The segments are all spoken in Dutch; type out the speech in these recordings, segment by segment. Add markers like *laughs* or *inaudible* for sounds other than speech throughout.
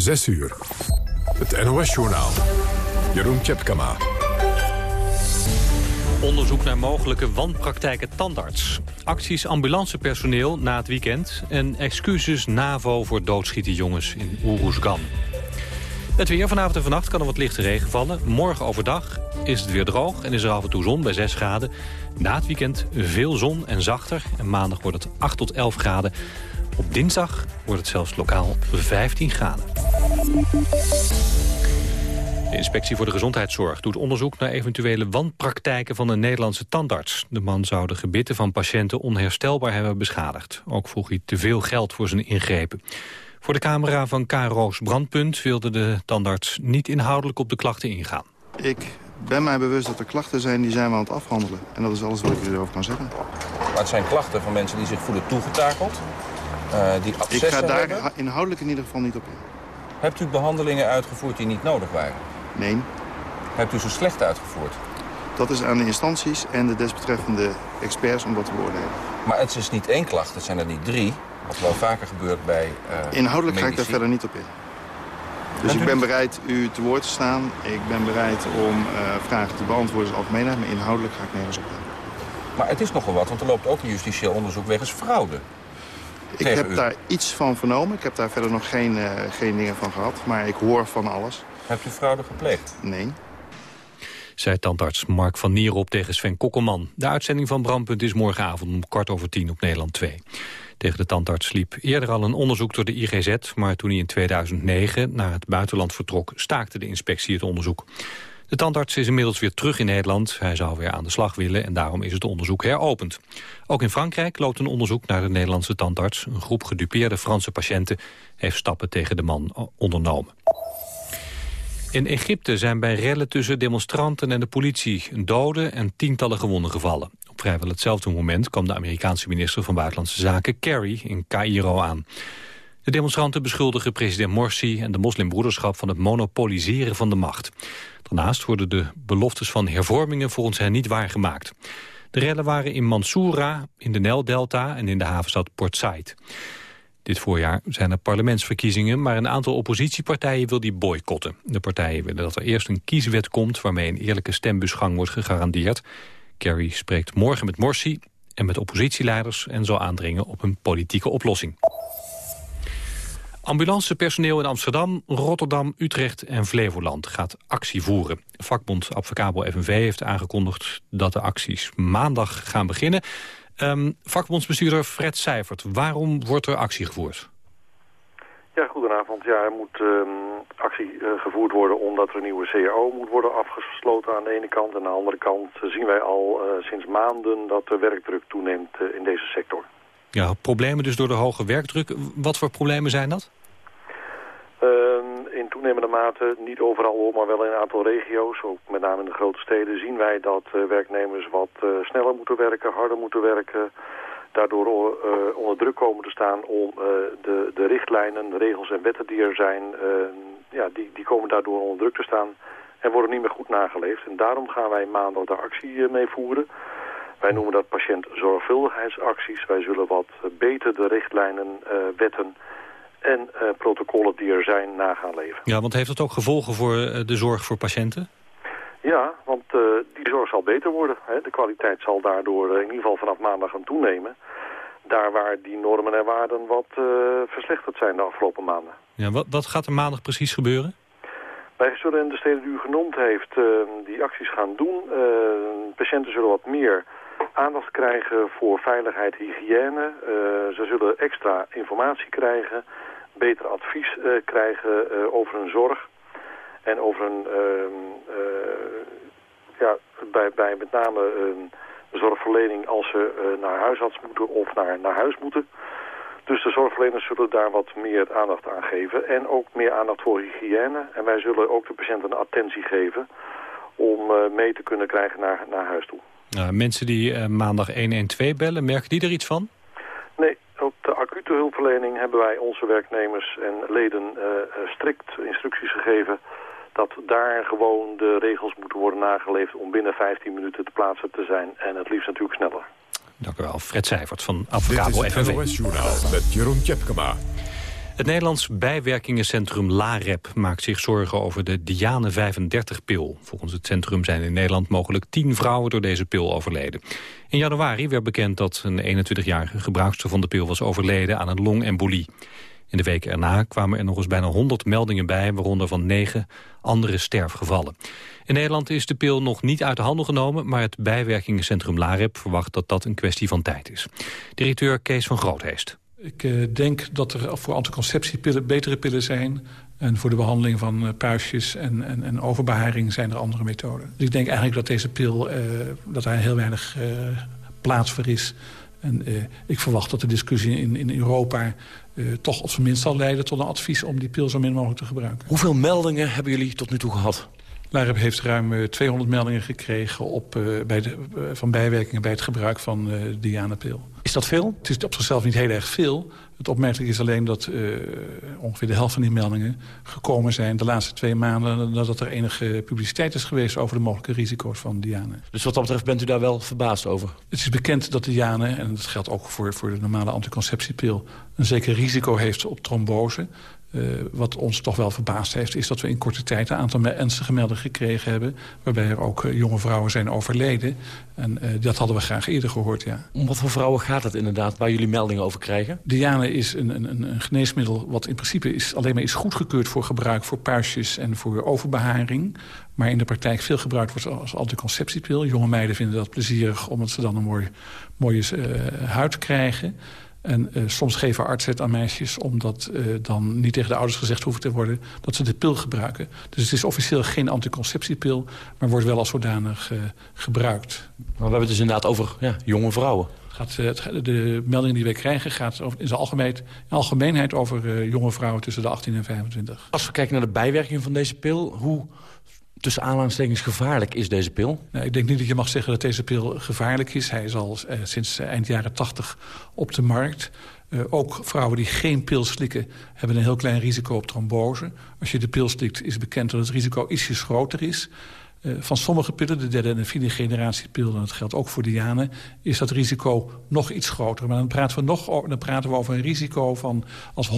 6 uur. Het NOS-journaal. Jeroen Tjepkama. Onderzoek naar mogelijke wanpraktijken tandarts. Acties ambulancepersoneel na het weekend. En excuses NAVO voor doodschieten jongens in Oeroesgan. Het weer vanavond en vannacht kan er wat lichte regen vallen. Morgen overdag is het weer droog en is er af en toe zon bij 6 graden. Na het weekend veel zon en zachter. En maandag wordt het 8 tot 11 graden. Op dinsdag wordt het zelfs lokaal 15 graden. De Inspectie voor de Gezondheidszorg doet onderzoek naar eventuele wanpraktijken van een Nederlandse tandarts. De man zou de gebitten van patiënten onherstelbaar hebben beschadigd. Ook vroeg hij te veel geld voor zijn ingrepen. Voor de camera van KRO's Brandpunt wilde de tandarts niet inhoudelijk op de klachten ingaan. Ik ben mij bewust dat er klachten zijn die zijn we aan het afhandelen. En dat is alles wat ik erover kan zeggen. Maar het zijn klachten van mensen die zich voelen toegetakeld. Uh, die ik ga daar inhoudelijk in ieder geval niet op in. Hebt u behandelingen uitgevoerd die niet nodig waren? Nee. Hebt u ze slecht uitgevoerd? Dat is aan de instanties en de desbetreffende experts om dat te beoordelen. Maar het is niet één klacht, het zijn er niet drie. Wat wel vaker gebeurt bij uh, Inhoudelijk ga ik daar verder niet op in. Dus ik ben bereid u te woord te staan. Ik ben bereid om uh, vragen te beantwoorden als algemeenheid. Maar inhoudelijk ga ik nergens op in. Maar het is nogal wat, want er loopt ook een justitieel onderzoek wegens fraude. Ik heb daar iets van vernomen. Ik heb daar verder nog geen, uh, geen dingen van gehad. Maar ik hoor van alles. Hebt u fraude gepleegd? Nee. Zei tandarts Mark van Nierop tegen Sven Kokkelman. De uitzending van Brandpunt is morgenavond om kwart over tien op Nederland 2. Tegen de tandarts liep eerder al een onderzoek door de IGZ... maar toen hij in 2009 naar het buitenland vertrok... staakte de inspectie het onderzoek. De tandarts is inmiddels weer terug in Nederland. Hij zou weer aan de slag willen en daarom is het onderzoek heropend. Ook in Frankrijk loopt een onderzoek naar de Nederlandse tandarts. Een groep gedupeerde Franse patiënten heeft stappen tegen de man ondernomen. In Egypte zijn bij rellen tussen demonstranten en de politie... een en tientallen gewonden gevallen. Op vrijwel hetzelfde moment kwam de Amerikaanse minister van Buitenlandse Zaken... Kerry in Cairo aan. De demonstranten beschuldigen president Morsi en de moslimbroederschap... van het monopoliseren van de macht. Daarnaast worden de beloftes van hervormingen volgens hen niet waargemaakt. De rellen waren in Mansoura, in de Nijldelta en in de havenstad Port Said. Dit voorjaar zijn er parlementsverkiezingen, maar een aantal oppositiepartijen wil die boycotten. De partijen willen dat er eerst een kieswet komt waarmee een eerlijke stembusgang wordt gegarandeerd. Kerry spreekt morgen met Morsi en met oppositieleiders en zal aandringen op een politieke oplossing. Ambulancepersoneel in Amsterdam, Rotterdam, Utrecht en Flevoland gaat actie voeren. Vakbond Advocabo FNV heeft aangekondigd dat de acties maandag gaan beginnen. Um, vakbondsbestuurder Fred Seifert, waarom wordt er actie gevoerd? Ja, goedenavond. Ja, er moet um, actie uh, gevoerd worden omdat er een nieuwe CAO moet worden afgesloten aan de ene kant. En aan de andere kant zien wij al uh, sinds maanden dat de werkdruk toeneemt uh, in deze sector. Ja, problemen dus door de hoge werkdruk. Wat voor problemen zijn dat? Uh, in toenemende mate, niet overal maar wel in een aantal regio's, ook met name in de grote steden, zien wij dat uh, werknemers wat uh, sneller moeten werken, harder moeten werken, daardoor uh, onder druk komen te staan om de, de richtlijnen, de regels en wetten die er zijn, ja, die, die komen daardoor onder druk te staan en worden niet meer goed nageleefd. En daarom gaan wij maandag de actie mee voeren. Wij noemen dat patiëntzorgvuldigheidsacties. Wij zullen wat beter de richtlijnen, wetten en uh, protocollen die er zijn na gaan leven. Ja, want heeft het ook gevolgen voor de zorg voor patiënten? Ja, want uh, die zorg zal beter worden. Hè. De kwaliteit zal daardoor in ieder geval vanaf maandag gaan toenemen. Daar waar die normen en waarden wat verslechterd zijn de afgelopen maanden. Ja, wat, wat gaat er maandag precies gebeuren? Wij zullen in de steden die u genoemd heeft die acties gaan doen. patiënten zullen wat meer aandacht krijgen voor veiligheid, hygiëne. ze zullen extra informatie krijgen beter advies uh, krijgen uh, over hun zorg. En over hun, uh, ja, bij, bij met name zorgverlening als ze naar huisarts moeten of naar, naar huis moeten. Dus de zorgverleners zullen daar wat meer aandacht aan geven. En ook meer aandacht voor hygiëne. En wij zullen ook de patiënten attentie geven om mee te kunnen krijgen naar, naar huis toe. Mensen die maandag 112 bellen, merken die er iets van? Nee, op de acute hulpverlening hebben wij onze werknemers en leden uh, strikt instructies gegeven dat daar gewoon de regels moeten worden nageleefd om binnen 15 minuten te plaatsen te zijn. En het liefst natuurlijk sneller. Dank u wel. Fred Seivert van Advocabo FNV. Dit is het Journaal met Jeroen Tjepkema. Het Nederlands bijwerkingencentrum LAREP maakt zich zorgen over de Diane 35-pil. Volgens het centrum zijn in Nederland mogelijk 10 vrouwen door deze pil overleden. In januari werd bekend dat een 21-jarige gebruikster van de pil was overleden aan een longembolie. In de weken erna kwamen er nog eens bijna 100 meldingen bij... waaronder van negen andere sterfgevallen. In Nederland is de pil nog niet uit de handel genomen... maar het bijwerkingencentrum LAREP verwacht dat dat een kwestie van tijd is. Directeur Kees van Grootheest. Ik uh, denk dat er voor anticonceptiepillen betere pillen zijn... en voor de behandeling van uh, puistjes en, en, en, overbeharing zijn er andere methoden. Dus ik denk eigenlijk dat deze pil, uh, dat daar heel weinig plaats voor is... En ik verwacht dat de discussie in, in Europa toch op zijn minst zal leiden tot een advies om die pil zo min mogelijk te gebruiken. Hoeveel meldingen hebben jullie tot nu toe gehad? Lareb heeft ruim 200 uh, meldingen gekregen op, uh, bij de, van bijwerkingen bij het gebruik van de Dianapil. Is dat veel? Het is op zichzelf niet heel erg veel. Het opmerkelijk is alleen dat uh, ongeveer de helft van die meldingen gekomen zijn... de laatste twee maanden nadat er enige publiciteit is geweest... over de mogelijke risico's van Diane. Dus wat dat betreft bent u daar wel verbaasd over? Het is bekend dat Diane, en dat geldt ook voor, voor de normale anticonceptiepil... een zeker risico heeft op trombose. Uh, wat ons toch wel verbaasd heeft... is dat we in korte tijd een aantal ernstige meldingen gekregen hebben... waarbij er ook uh, jonge vrouwen zijn overleden. En uh, dat hadden we graag eerder gehoord, ja. Om wat voor vrouwen gaat het inderdaad, waar jullie meldingen over krijgen? Diane is een, een, een geneesmiddel wat in principe is, alleen maar is goedgekeurd... voor gebruik voor puistjes en voor overbeharing. Maar in de praktijk veel gebruikt wordt als anticonceptiepil. Jonge meiden vinden dat plezierig omdat ze dan een mooi, mooie huid krijgen... En uh, soms geven artsen het aan meisjes... omdat uh, dan niet tegen de ouders gezegd hoeft te worden... dat ze de pil gebruiken. Dus het is officieel geen anticonceptiepil... maar wordt wel als zodanig uh, gebruikt. Maar we hebben het dus inderdaad over ja, jonge vrouwen. Gaat, de melding die wij krijgen gaat over, in zijn algemeen, in algemeenheid over jonge vrouwen tussen de 18 en 25. Als we kijken naar de bijwerking van deze pil... hoe tussen aanhalingstekens gevaarlijk is deze pil? Nou, ik denk niet dat je mag zeggen dat deze pil gevaarlijk is. Hij is al eh, sinds eind jaren 80 op de markt. Uh, ook vrouwen die geen pil slikken hebben een heel klein risico op trombose. Als je de pil slikt is bekend dat het risico ietsjes groter is. Van sommige pillen, de derde en de vierde generatie pillen... en dat geldt ook voor Diane, is dat risico nog iets groter. Maar dan praten we, nog, dan praten we over een risico van... als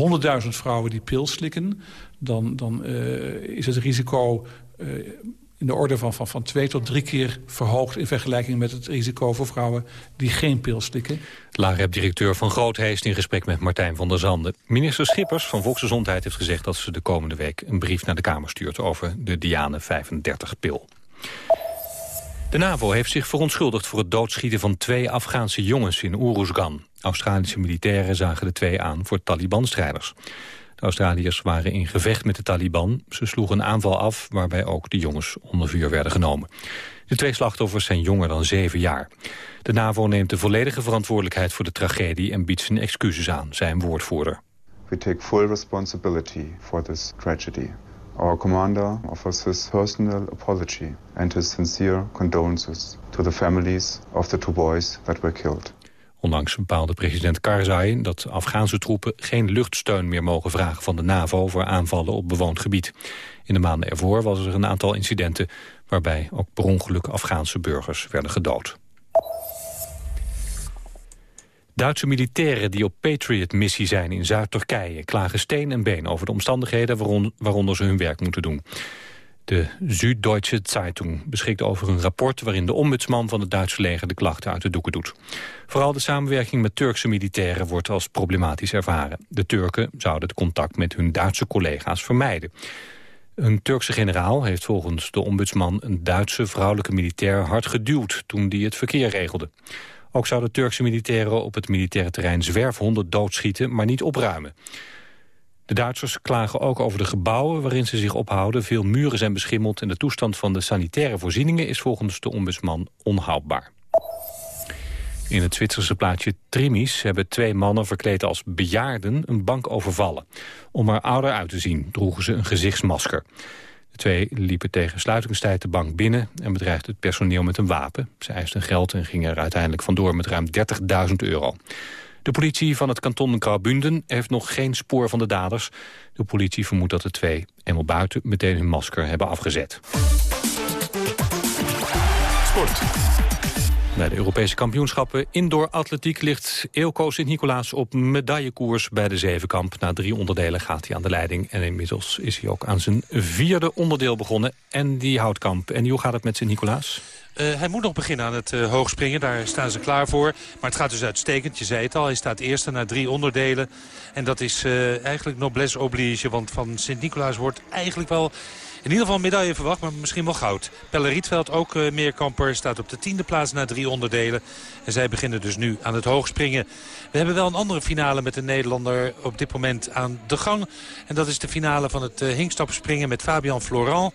100.000 vrouwen die pil slikken... dan, dan is het risico in de orde van, van, van twee tot drie keer verhoogd... in vergelijking met het risico voor vrouwen die geen pil slikken. LAREP-directeur van Grootheest in gesprek met Martijn van der Zanden. Minister Schippers van Volksgezondheid heeft gezegd... dat ze de komende week een brief naar de Kamer stuurt... over de Diane 35-pil. De NAVO heeft zich verontschuldigd voor het doodschieten van twee Afghaanse jongens in Uruzgan. Australische militairen zagen de twee aan voor Taliban-strijders. Australiërs waren in gevecht met de Taliban. Ze sloegen een aanval af waarbij ook de jongens onder vuur werden genomen. De twee slachtoffers zijn jonger dan zeven jaar. De NAVO neemt de volledige verantwoordelijkheid voor de tragedie... en biedt zijn excuses aan, zijn woordvoerder. We take full responsibility for this tragedy. Our commander offers his personal apology and his sincere condolences to the families of the two boys that were killed. Onlangs bepaalde president Karzai dat Afghaanse troepen geen luchtsteun meer mogen vragen van de NAVO voor aanvallen op bewoond gebied. In de maanden ervoor was er een aantal incidenten waarbij ook per ongeluk Afghaanse burgers werden gedood. Duitse militairen die op Patriot-missie zijn in Zuid-Turkije... klagen steen en been over de omstandigheden waaronder ze hun werk moeten doen. De Süddeutsche Zeitung beschikt over een rapport... waarin de ombudsman van het Duitse leger de klachten uit de doeken doet. Vooral de samenwerking met Turkse militairen wordt als problematisch ervaren. De Turken zouden het contact met hun Duitse collega's vermijden. Een Turkse generaal heeft volgens de ombudsman... een Duitse vrouwelijke militair hard geduwd toen die het verkeer regelde. Ook zouden Turkse militairen op het militaire terrein zwerfhonden doodschieten... maar niet opruimen. De Duitsers klagen ook over de gebouwen waarin ze zich ophouden. Veel muren zijn beschimmeld en de toestand van de sanitaire voorzieningen... is volgens de ombudsman onhoudbaar. In het Zwitserse plaatsje Trimis hebben twee mannen verkleed als bejaarden een bank overvallen. Om er ouder uit te zien droegen ze een gezichtsmasker. De twee liepen tegen sluitingstijd de bank binnen en bedreigden het personeel met een wapen. Ze eisten geld en gingen er uiteindelijk vandoor met ruim 30.000 euro. De politie van het kanton Graubünden heeft nog geen spoor van de daders. De politie vermoedt dat de twee, eenmaal buiten, meteen hun masker hebben afgezet. Sport. Bij de Europese kampioenschappen indoor atletiek ligt Eelco Sint-Nicolaas op medaillekoers bij de zevenkamp. Na drie onderdelen gaat hij aan de leiding en inmiddels is hij ook aan zijn vierde onderdeel begonnen. En die houtkamp. En hoe gaat het met Sint-Nicolaas? Uh, hij moet nog beginnen aan het uh, hoogspringen. Daar staan ze klaar voor. Maar het gaat dus uitstekend. Je zei het al. Hij staat eerste na drie onderdelen. En dat is uh, eigenlijk noblesse oblige. Want van Sint-Nicolaas wordt eigenlijk wel in ieder geval medaille verwacht, maar misschien wel goud. Pelle Rietveld, ook uh, meerkamper, staat op de tiende plaats na drie onderdelen. En zij beginnen dus nu aan het hoogspringen. We hebben wel een andere finale met een Nederlander op dit moment aan de gang. En dat is de finale van het uh, hinkstapspringen met Fabian Florent.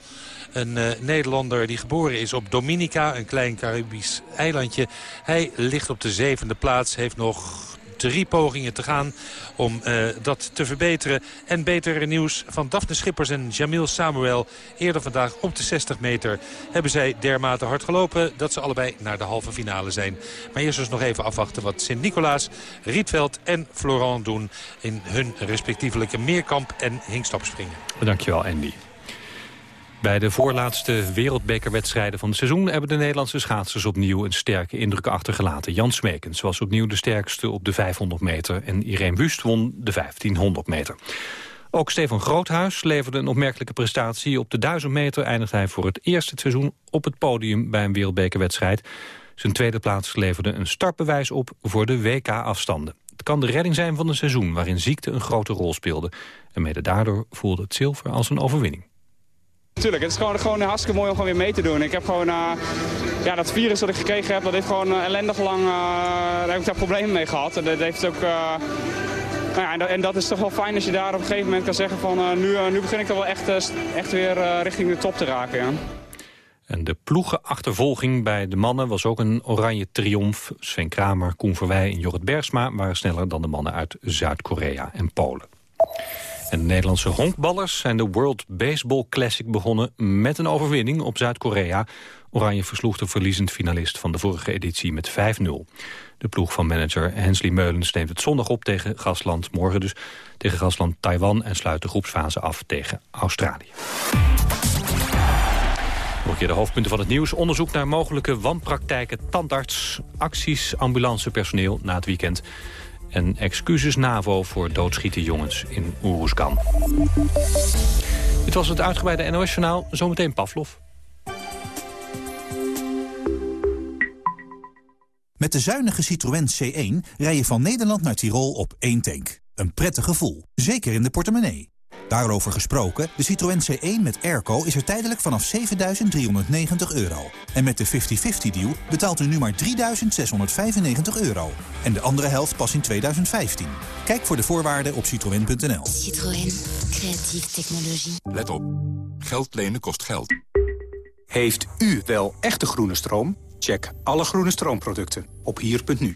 Een uh, Nederlander die geboren is op Dominica, een klein Caribisch eilandje. Hij ligt op de zevende plaats, heeft nog drie pogingen te gaan om uh, dat te verbeteren. En betere nieuws van Daphne Schippers en Jamil Samuel. Eerder vandaag op de 60 meter hebben zij dermate hard gelopen... dat ze allebei naar de halve finale zijn. Maar eerst dus nog even afwachten wat Sint-Nicolaas, Rietveld en Florent doen... in hun respectievelijke meerkamp en hinkstapspringen. Dankjewel, Andy. Bij de voorlaatste wereldbekerwedstrijden van het seizoen... hebben de Nederlandse schaatsers opnieuw een sterke indruk achtergelaten. Jan Smekens was opnieuw de sterkste op de 500 meter... en Irene Wust won de 1500 meter. Ook Stefan Groothuis leverde een opmerkelijke prestatie. Op de 1000 meter eindigde hij voor het eerste seizoen op het podium... bij een wereldbekerwedstrijd. Zijn tweede plaats leverde een startbewijs op voor de WK-afstanden. Het kan de redding zijn van een seizoen waarin ziekte een grote rol speelde. En mede daardoor voelde het zilver als een overwinning. Tuurlijk, het is gewoon, gewoon hartstikke mooi om gewoon weer mee te doen. Ik heb gewoon, uh, ja, dat virus dat ik gekregen heb, dat heeft gewoon uh, ellendig lang, uh, daar heb ik daar problemen mee gehad. En dat heeft ook, nou ja, en, en, dat is toch wel fijn als je daar op een gegeven moment kan zeggen van, nu, nu begin ik toch wel echt, echt weer richting de top te raken. Ja. En de ploegenachtervolging bij de mannen was ook een oranje triomf. Sven Kramer, Koen Verwij en Jorrit Bergsma waren sneller dan de mannen uit Zuid-Korea en Polen. En de Nederlandse honkballers zijn de World Baseball Classic begonnen met een overwinning op Zuid-Korea. Oranje versloeg de verliezend finalist van de vorige editie met 5-0. De ploeg van manager Hensley Meulens neemt het zondag op tegen gastland, morgen dus tegen gastland Taiwan en sluit de groepsfase af tegen Australië. Nog keer de hoofdpunten van het nieuws. Onderzoek naar mogelijke wanpraktijken tandarts, acties, ambulancepersoneel na het weekend en excuses NAVO voor doodschieten jongens in Oeroeskan. Dit was het uitgebreide NOS-journaal. Zometeen Pavlov. Met de zuinige Citroën C1 rij je van Nederland naar Tirol op één tank. Een prettig gevoel, zeker in de portemonnee. Daarover gesproken, de Citroën C1 met airco is er tijdelijk vanaf 7.390 euro. En met de 50-50 deal betaalt u nu maar 3.695 euro. En de andere helft pas in 2015. Kijk voor de voorwaarden op citroën.nl. Citroën. Creatieve technologie. Let op. Geld lenen kost geld. Heeft u wel echte groene stroom? Check alle groene stroomproducten op hier.nu.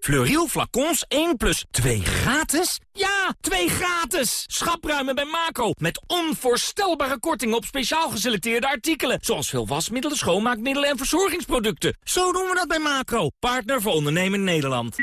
Fleuriel flacons 1 plus 2 gratis? Ja, 2 gratis! Schapruimen bij Macro. Met onvoorstelbare korting op speciaal geselecteerde artikelen. Zoals veel wasmiddelen, schoonmaakmiddelen en verzorgingsproducten. Zo doen we dat bij Macro. Partner voor ondernemen Nederland.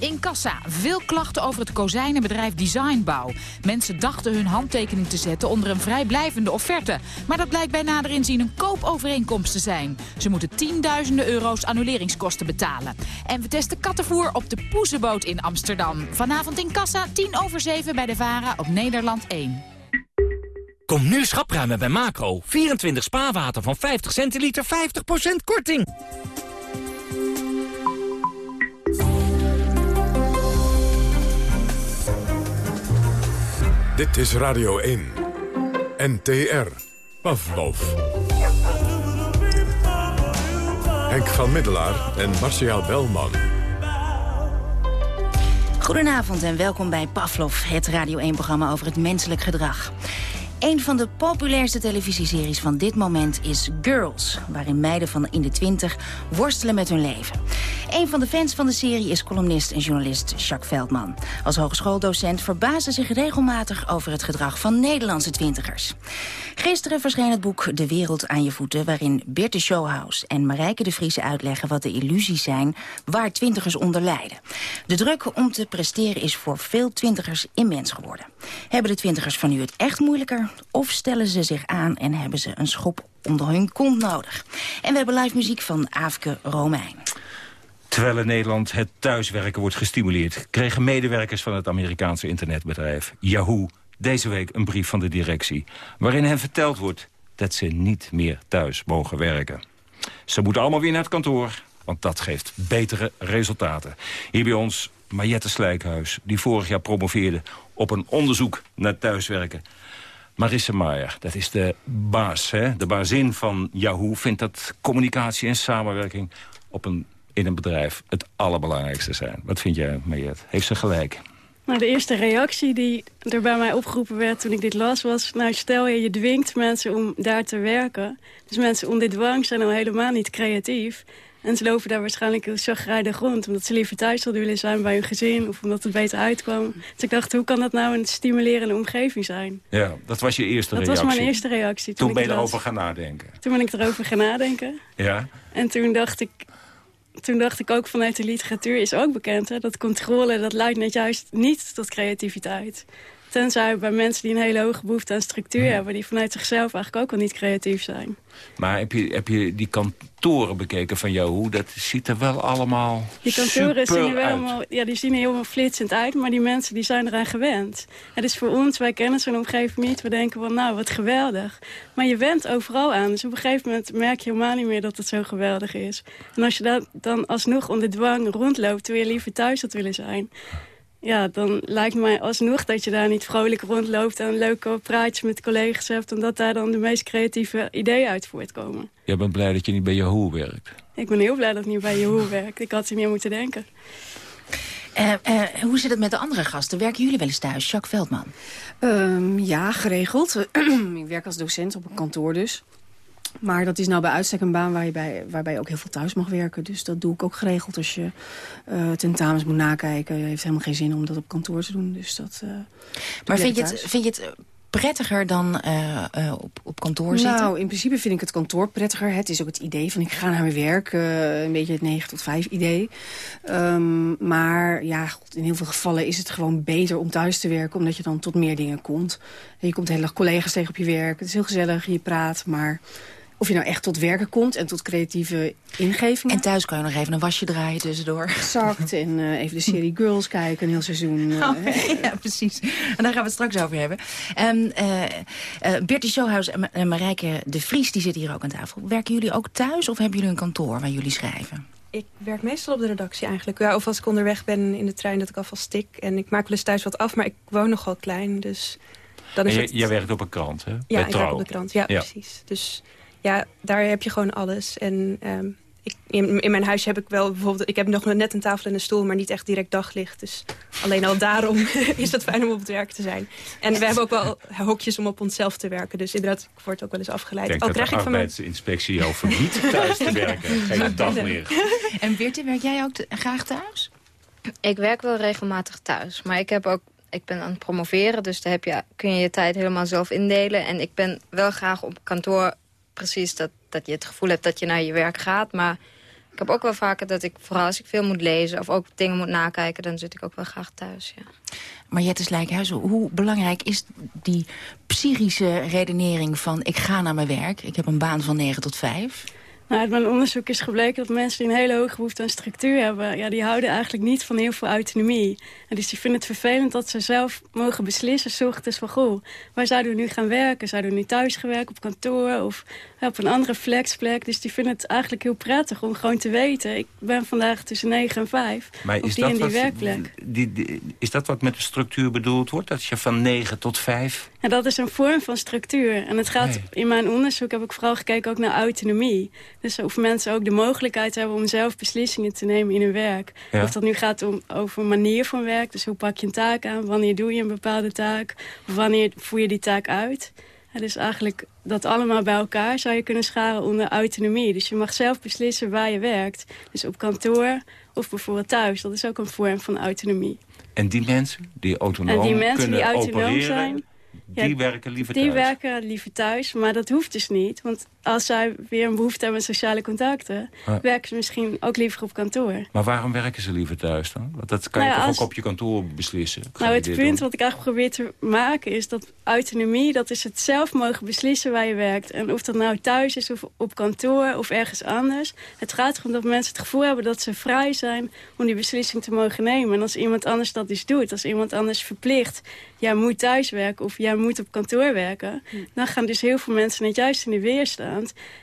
In Kassa. Veel klachten over het kozijnenbedrijf Designbouw. Mensen dachten hun handtekening te zetten onder een vrijblijvende offerte. Maar dat blijkt bij nader inzien een koopovereenkomst te zijn. Ze moeten tienduizenden euro's annuleringskosten betalen. En we testen kattenvoer op de Poezenboot in Amsterdam. Vanavond in Kassa, 10 over 7 bij de VARA op Nederland 1. Kom nu schapruimen bij Macro. 24 spaarwater van 50 centiliter, 50% korting. Dit is Radio 1. NTR. Pavlov. Henk van Middelaar en Marcia Belman. Goedenavond en welkom bij Pavlov, het Radio 1-programma over het menselijk gedrag. Een van de populairste televisieseries van dit moment is Girls... waarin meiden van in de twintig worstelen met hun leven. Een van de fans van de serie is columnist en journalist Jacques Veldman. Als hogeschooldocent verbaasde zich regelmatig over het gedrag van Nederlandse twintigers. Gisteren verscheen het boek De Wereld aan je voeten... waarin Birte Showhouse en Marijke de Vriese uitleggen wat de illusies zijn... waar twintigers onder lijden. De druk om te presteren is voor veel twintigers immens geworden. Hebben de twintigers van nu het echt moeilijker of stellen ze zich aan en hebben ze een schop onder hun kont nodig. En we hebben live muziek van Aafke Romein. Terwijl in Nederland het thuiswerken wordt gestimuleerd... kregen medewerkers van het Amerikaanse internetbedrijf Yahoo... deze week een brief van de directie... waarin hen verteld wordt dat ze niet meer thuis mogen werken. Ze moeten allemaal weer naar het kantoor, want dat geeft betere resultaten. Hier bij ons Mariette Slijkhuis, die vorig jaar promoveerde... op een onderzoek naar thuiswerken. Marisse Maier, dat is de baas, hè? de bazin van Yahoo... vindt dat communicatie en samenwerking op een, in een bedrijf het allerbelangrijkste zijn. Wat vind jij, Mariette? Heeft ze gelijk? Nou, de eerste reactie die er bij mij opgeroepen werd toen ik dit las was... nou, stel je, je dwingt mensen om daar te werken. Dus mensen onder dwang zijn al helemaal niet creatief. En ze lopen daar waarschijnlijk heel chagrijnig rond... omdat ze liever thuis hadden willen zijn bij hun gezin... of omdat het beter uitkwam. Dus ik dacht, hoe kan dat nou een stimulerende omgeving zijn? Ja, dat was je eerste dat reactie? Dat was mijn eerste reactie. Toen, toen ben je erover gaan nadenken? Toen ben ik erover gaan nadenken. Ja? En toen dacht ik, toen dacht ik ook vanuit de literatuur is ook bekend... Hè, dat controle dat leidt net juist niet tot creativiteit. Tenzij bij mensen die een hele hoge behoefte aan structuur hebben... die vanuit zichzelf eigenlijk ook al niet creatief zijn. Maar heb je, heb je die kantoren bekeken van jou? Hoe dat ziet er wel allemaal Die kantoren zien er wel allemaal, ja, die zien er helemaal flitsend uit... maar die mensen die zijn eraan gewend. Het is voor ons, wij kennen zo'n omgeving niet. We denken van, nou, wat geweldig. Maar je went overal aan. Dus op een gegeven moment merk je helemaal niet meer dat het zo geweldig is. En als je dat dan alsnog onder dwang rondloopt... terwijl je liever thuis had willen zijn ja, dan lijkt mij alsnog dat je daar niet vrolijk rondloopt... en leuke praatjes met collega's hebt... omdat daar dan de meest creatieve ideeën uit voortkomen. Jij bent blij dat je niet bij Yahoo werkt? Ik ben heel blij dat ik niet bij Yahoo werk. Ik had er niet aan moeten denken. Uh, uh, hoe zit het met de andere gasten? Werken jullie wel eens thuis? Jacques Veldman. Um, ja, geregeld. *clears throat* ik werk als docent op een kantoor dus. Maar dat is nou bij uitstek een baan waar je bij, waarbij je ook heel veel thuis mag werken. Dus dat doe ik ook geregeld als je uh, tentamens moet nakijken. Het heeft helemaal geen zin om dat op kantoor te doen. Dus dat, uh, maar vind je, het, vind je het prettiger dan uh, uh, op, op kantoor zitten? Nou, in principe vind ik het kantoor prettiger. Het is ook het idee van ik ga naar mijn werk. Uh, een beetje het 9 tot 5 idee. Um, maar ja, God, in heel veel gevallen is het gewoon beter om thuis te werken. Omdat je dan tot meer dingen komt. En je komt de hele dag collega's tegen op je werk. Het is heel gezellig, je praat, maar... Of je nou echt tot werken komt en tot creatieve ingevingen. En thuis kan je nog even een wasje draaien tussendoor. Exact. En uh, even de serie Girls kijken, een heel seizoen. Uh, oh, *laughs* ja, precies. En daar gaan we het straks over hebben. Um, uh, uh, Bertie Showhuis en, en Marijke de Vries die zitten hier ook aan tafel. Werken jullie ook thuis of hebben jullie een kantoor waar jullie schrijven? Ik werk meestal op de redactie eigenlijk. Ja, of als ik onderweg ben in de trein dat ik alvast stik. En ik maak wel eens thuis wat af, maar ik woon nogal klein. Dus dan is en het... jij werkt op een krant, hè? Ja, Bij ik Trouw. werk op de krant. Ja, ja, precies. Dus ja, daar heb je gewoon alles. En um, ik, in, in, mijn huisje heb ik wel bijvoorbeeld... Ik heb nog net een tafel en een stoel, maar niet echt direct daglicht. Dus alleen al daarom *laughs* is het fijn om op het werk te zijn. En we hebben ook wel hokjes om op onszelf te werken. Dus inderdaad, ik word ook wel eens afgeleid. Ik denk al dat krijg de ik van mijn... arbeidsinspectie jou verbiedt thuis te werken. *laughs* Geen dag meer. *laughs* En Birte, werk jij ook graag thuis? Ik werk wel regelmatig thuis. Maar ik heb ook ik ben aan het promoveren, dus daar heb je, kun je je tijd helemaal zelf indelen. En ik ben wel graag op kantoor precies dat, dat je het gevoel hebt dat je naar je werk gaat. Maar ik heb ook wel vaker dat ik, vooral als ik veel moet lezen... of ook dingen moet nakijken, dan zit ik ook wel graag thuis, ja. Maar Jette Slijkhuizen, hoe belangrijk is die psychische redenering van... ik ga naar mijn werk, ik heb een baan van 9 tot 5... Nou, uit mijn onderzoek is gebleken dat mensen die een hele hoge behoefte aan structuur hebben... Ja, die houden eigenlijk niet van heel veel autonomie. En dus die vinden het vervelend dat ze zelf mogen beslissen... s ochtends van, goh, waar zouden we nu gaan werken? Zouden we nu thuis gaan werken, op kantoor of op een andere flexplek? Dus die vinden het eigenlijk heel prettig om gewoon te weten... ik ben vandaag tussen 9 en 5 maar op is die dat en die wat, werkplek. Die, die, is dat wat met de structuur bedoeld wordt? Dat je van 9 tot 5... En dat is een vorm van structuur. En het gaat, Nee. in mijn onderzoek heb ik vooral gekeken ook naar autonomie. Dus of mensen ook de mogelijkheid hebben om zelf beslissingen te nemen in hun werk. Ja. Of dat nu gaat om, over manier van werk. Dus hoe pak je een taak aan? Wanneer doe je een bepaalde taak? Of wanneer voer je die taak uit? Ja, dus eigenlijk dat allemaal bij elkaar zou je kunnen scharen onder autonomie. Dus je mag zelf beslissen waar je werkt. Dus op kantoor of bijvoorbeeld thuis. Dat is ook een vorm van autonomie. En die mensen die autonoom en die mensen kunnen die autonoom opereren... zijn... die ja, werken liever die thuis. werken liever thuis, maar dat hoeft dus niet. Want als zij weer een behoefte hebben aan sociale contacten... Ja. werken ze misschien ook liever op kantoor. Maar waarom werken ze liever thuis dan? Want dat kan Nou je ja, toch als- ook op je kantoor beslissen? Nou, het punt doen. wat ik eigenlijk probeer te maken is dat autonomie... dat is het zelf mogen beslissen waar je werkt. En of dat nou thuis is of op kantoor of ergens anders. Het gaat erom dat mensen het gevoel hebben dat ze vrij zijn... om die beslissing te mogen nemen. En als iemand anders dat dus doet, als iemand anders verplicht... jij moet thuis werken of jij moet op kantoor werken... dan gaan dus heel veel mensen net juist in de weerstand.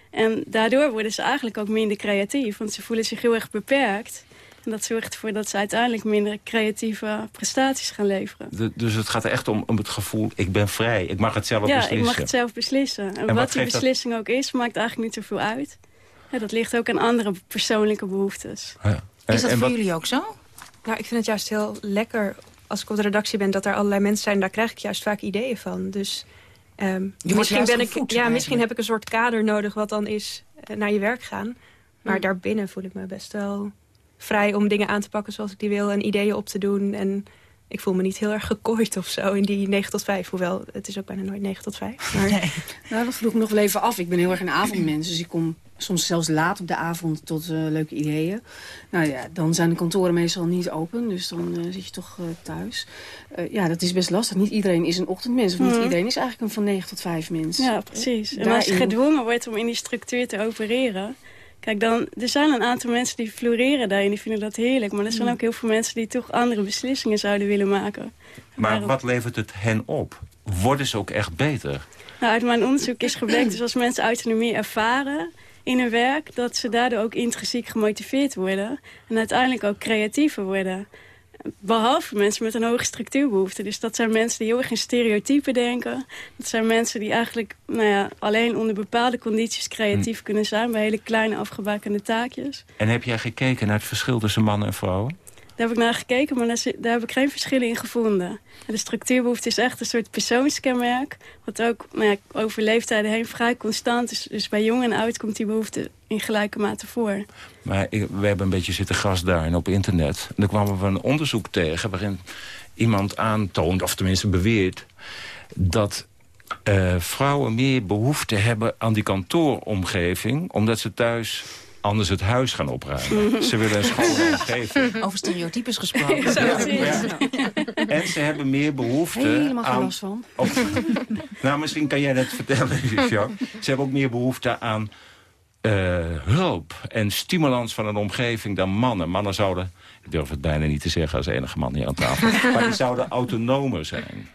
En daardoor worden ze eigenlijk ook minder creatief. Want ze voelen zich heel erg beperkt... En dat zorgt ervoor dat ze uiteindelijk minder creatieve prestaties gaan leveren. De- dus het gaat er echt om, om het gevoel, ik ben vrij, ik mag het zelf ja, beslissen. ik mag het zelf beslissen. En, wat wat die dat- beslissing ook is, maakt eigenlijk niet zoveel uit. Ja, dat ligt ook aan andere persoonlijke behoeftes. Is dat voor jullie ook zo? Nou, ik vind het juist heel lekker als ik op de redactie ben... dat er allerlei mensen zijn, daar krijg ik juist vaak ideeën van. Dus ehm, misschien, ben ik, ja, misschien heb ik een soort kader nodig wat dan is eh, naar je werk gaan. Maar Hmm. daarbinnen voel ik me best wel vrij om dingen aan te pakken zoals ik die wil... en ideeën op te doen. En ik voel me niet heel erg gekooid of zo in die 9 tot 5. Hoewel, het is ook bijna nooit 9 tot 5. Maar... Nou, dat vroeg ik nog wel even af. Ik ben heel erg een avondmens, dus ik kom soms zelfs laat op de avond tot eh, leuke ideeën. Nou ja, dan zijn de kantoren meestal niet open, dus dan eh, zit je toch eh, thuis. Eh, ja, dat is best lastig. Niet iedereen is een ochtendmens, of niet Mhm. iedereen is eigenlijk een van 9 tot 5 mens. Ja, precies. En als je gedwongen wordt om in die structuur te opereren... Kijk, dan, er zijn een aantal mensen die floreren daarin, die vinden dat heerlijk. Maar er zijn Mm. ook heel veel mensen die toch andere beslissingen zouden willen maken. Maar wat levert het hen op? Worden ze ook echt beter? Nou, uit mijn onderzoek is gebleken, dus als mensen autonomie ervaren in hun werk... dat ze daardoor ook intrinsiek gemotiveerd worden. En uiteindelijk ook creatiever worden. Behalve mensen met een hoge structuurbehoefte. Dus dat zijn mensen die heel erg in stereotypen denken. Dat zijn mensen die eigenlijk nou ja, alleen onder bepaalde condities creatief kunnen zijn... bij hele kleine afgebakende taakjes. En heb jij gekeken naar het verschil tussen mannen en vrouwen? Daar heb ik naar gekeken, maar daar, heb ik geen verschillen in gevonden. En de structuurbehoefte is echt een soort persoonskenmerk... wat ook nou over leeftijden heen vrij constant is. Dus bij jong en oud komt die behoefte in gelijke mate voor. Maar we hebben een beetje zitten grasduinen op internet. En toen kwamen we een onderzoek tegen waarin iemand aantoont, of tenminste beweert... dat eh, vrouwen meer behoefte hebben aan die kantooromgeving... omdat ze thuis anders het huis gaan opruimen. *laughs* ze willen een schone omgeving. Over stereotypes gesproken. Ja, ja. En ze hebben meer behoefte Helemaal geen aan... last van. op- *laughs* nou, misschien kan jij dat vertellen, Jacques. Ze hebben ook meer behoefte aan eh, hulp en stimulans van een omgeving dan mannen. Mannen zouden, ik durf het bijna niet te zeggen als enige man hier aan tafel... *laughs* maar die zouden autonomer zijn.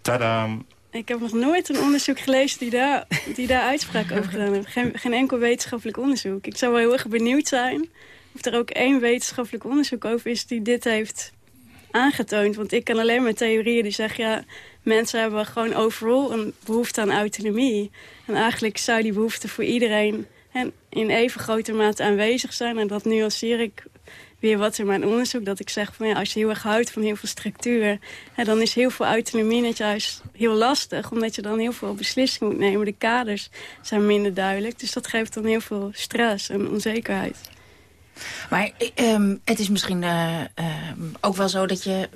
Tadaam. Ik heb nog nooit een onderzoek gelezen die daar, die daar uitspraak over gedaan heeft. Geen, geen enkel wetenschappelijk onderzoek. Ik zou wel heel erg benieuwd zijn of er ook één wetenschappelijk onderzoek over is die dit heeft aangetoond. Want ik ken alleen maar theorieën die zeggen... ja, mensen hebben gewoon overal een behoefte aan autonomie. En eigenlijk zou die behoefte voor iedereen in even grote mate aanwezig zijn. En dat nuanceer ik weer wat in mijn onderzoek. Dat ik zeg, van, ja, als je heel erg houdt van heel veel structuur... Dan is heel veel autonomie net juist heel lastig. Omdat je dan heel veel beslissingen moet nemen. De kaders zijn minder duidelijk. Dus dat geeft dan heel veel stress en onzekerheid. Maar ehm, het is misschien eh, ehm, ook wel zo dat je...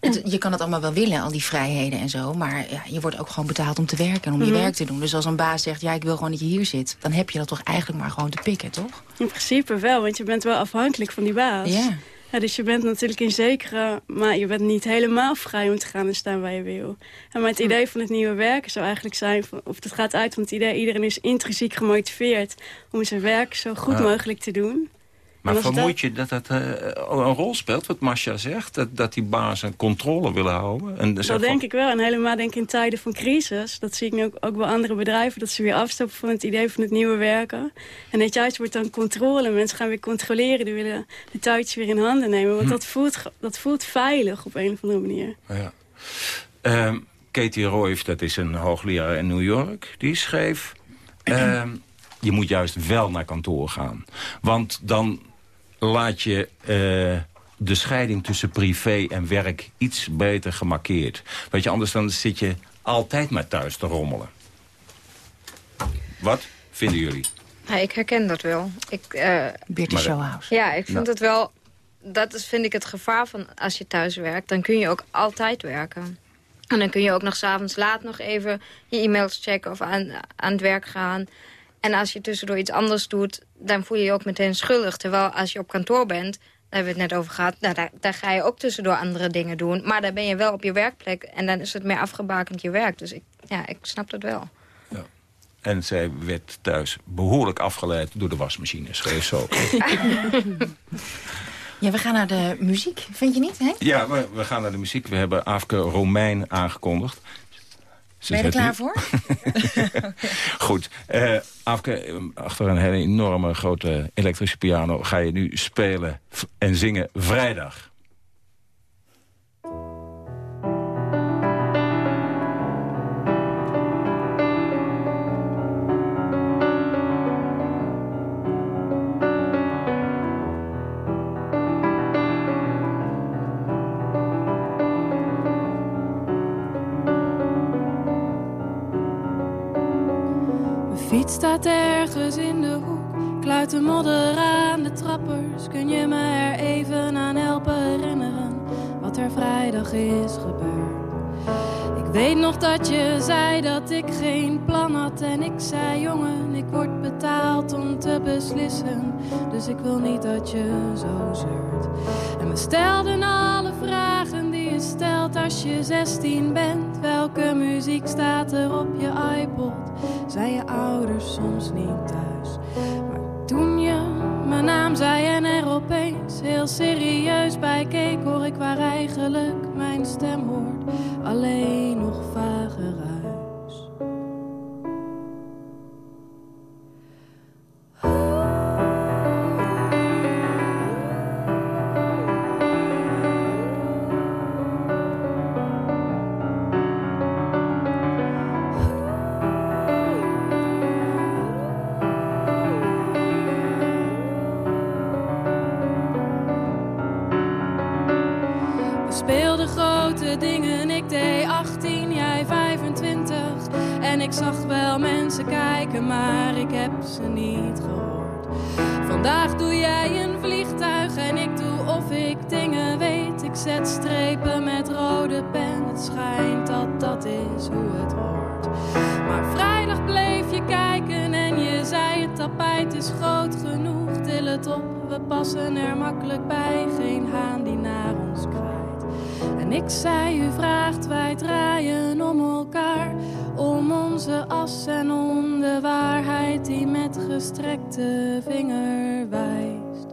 het- je kan het allemaal wel willen, al die vrijheden en zo. Maar ja, je wordt ook gewoon betaald om te werken en om je Mhm. werk te doen. Dus als een baas zegt, ja, ik wil gewoon dat je hier zit... dan heb je dat toch eigenlijk maar gewoon te pikken, toch? In principe wel, want je bent wel afhankelijk van die baas. Ja. Ja, dus je bent natuurlijk in zekere... maar je bent niet helemaal vrij om te gaan en staan waar je wil. En maar het idee van het nieuwe werken zou eigenlijk zijn... van- of het gaat uit van het idee... iedereen is intrinsiek gemotiveerd om zijn werk zo goed Ja. mogelijk te doen. Maar vermoed je dat dat eh, een rol speelt, wat Masha zegt? Dat, dat die bazen controle willen houden? En Dat denk ik wel. En helemaal denk ik in tijden van crisis. Dat zie ik nu ook, ook bij andere bedrijven. Dat ze weer afstappen van het idee van het nieuwe werken. En het juist wordt dan controle. Mensen gaan weer controleren. Die willen de touwtjes weer in handen nemen. Want Hm. dat, voelt, dat voelt veilig op een of andere manier. Ja. Ehm, Katie Royf, dat is een hoogleraar in New York, die schreef... ehm, je moet juist wel naar kantoor gaan. Want dan laat je eh, de scheiding tussen privé en werk iets beter gemarkeerd. Weet je, anders dan zit je altijd maar thuis te rommelen. Wat vinden jullie? Ja, ik herken dat wel. Ik, eh, Beertje Showhouse. ja, ik vind Nou. het wel... Dat is, vind ik het gevaar van als je thuis werkt. Dan kun je ook altijd werken. En dan kun je ook nog s'avonds laat nog even je e-mails checken of aan, aan het werk gaan. En als je tussendoor iets anders doet, dan voel je je ook meteen schuldig. Terwijl als je op kantoor bent, daar hebben we het net over gehad... Nou, daar, daar, ga je ook tussendoor andere dingen doen. Maar dan ben je wel op je werkplek en dan is het meer afgebakend je werk. Dus ik, ja, ik snap dat wel. Ja. En zij werd thuis behoorlijk afgeleid door de wasmachine, schreef zo. *laughs* Ja, we gaan naar de muziek, vind je niet, hè? Ja, we, we gaan naar de muziek. We hebben Afke Romein aangekondigd. Ben je er klaar voor? *laughs* Goed. Uh, Afke, achter een hele enorme grote elektrische piano... ga je nu spelen en zingen vrijdag. Staat ergens in de hoek. Kluit de modder aan de trappers. Kun je me er even aan helpen herinneren wat er vrijdag is gebeurd? Ik weet nog dat je zei dat ik geen plan had. En ik zei: Jongen, ik word betaald om te beslissen. Dus ik wil niet dat je zo zeurt. En we stelden alle vragen stelt als je 16 bent. Welke muziek staat er op je iPod? Zijn je ouders soms niet thuis? Maar toen je mijn naam zei en er opeens heel serieus bij keek, hoor ik waar eigenlijk mijn stem hoort. Alleen nog vager maar ik heb ze niet gehoord. Vandaag doe jij een vliegtuig en ik doe of ik dingen weet. Ik zet strepen met rode pen, het schijnt dat dat is hoe het hoort. Maar vrijdag bleef je kijken en je zei het tapijt is groot genoeg. Til het op, we passen er makkelijk bij, geen haan En ik zei, u vraagt, wij draaien om elkaar. Om onze as en om de waarheid die met gestrekte vinger wijst.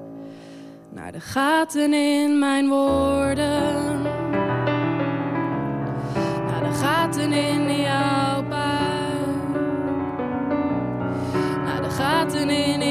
Naar de gaten in mijn woorden, naar de gaten in jouw buik, naar de gaten in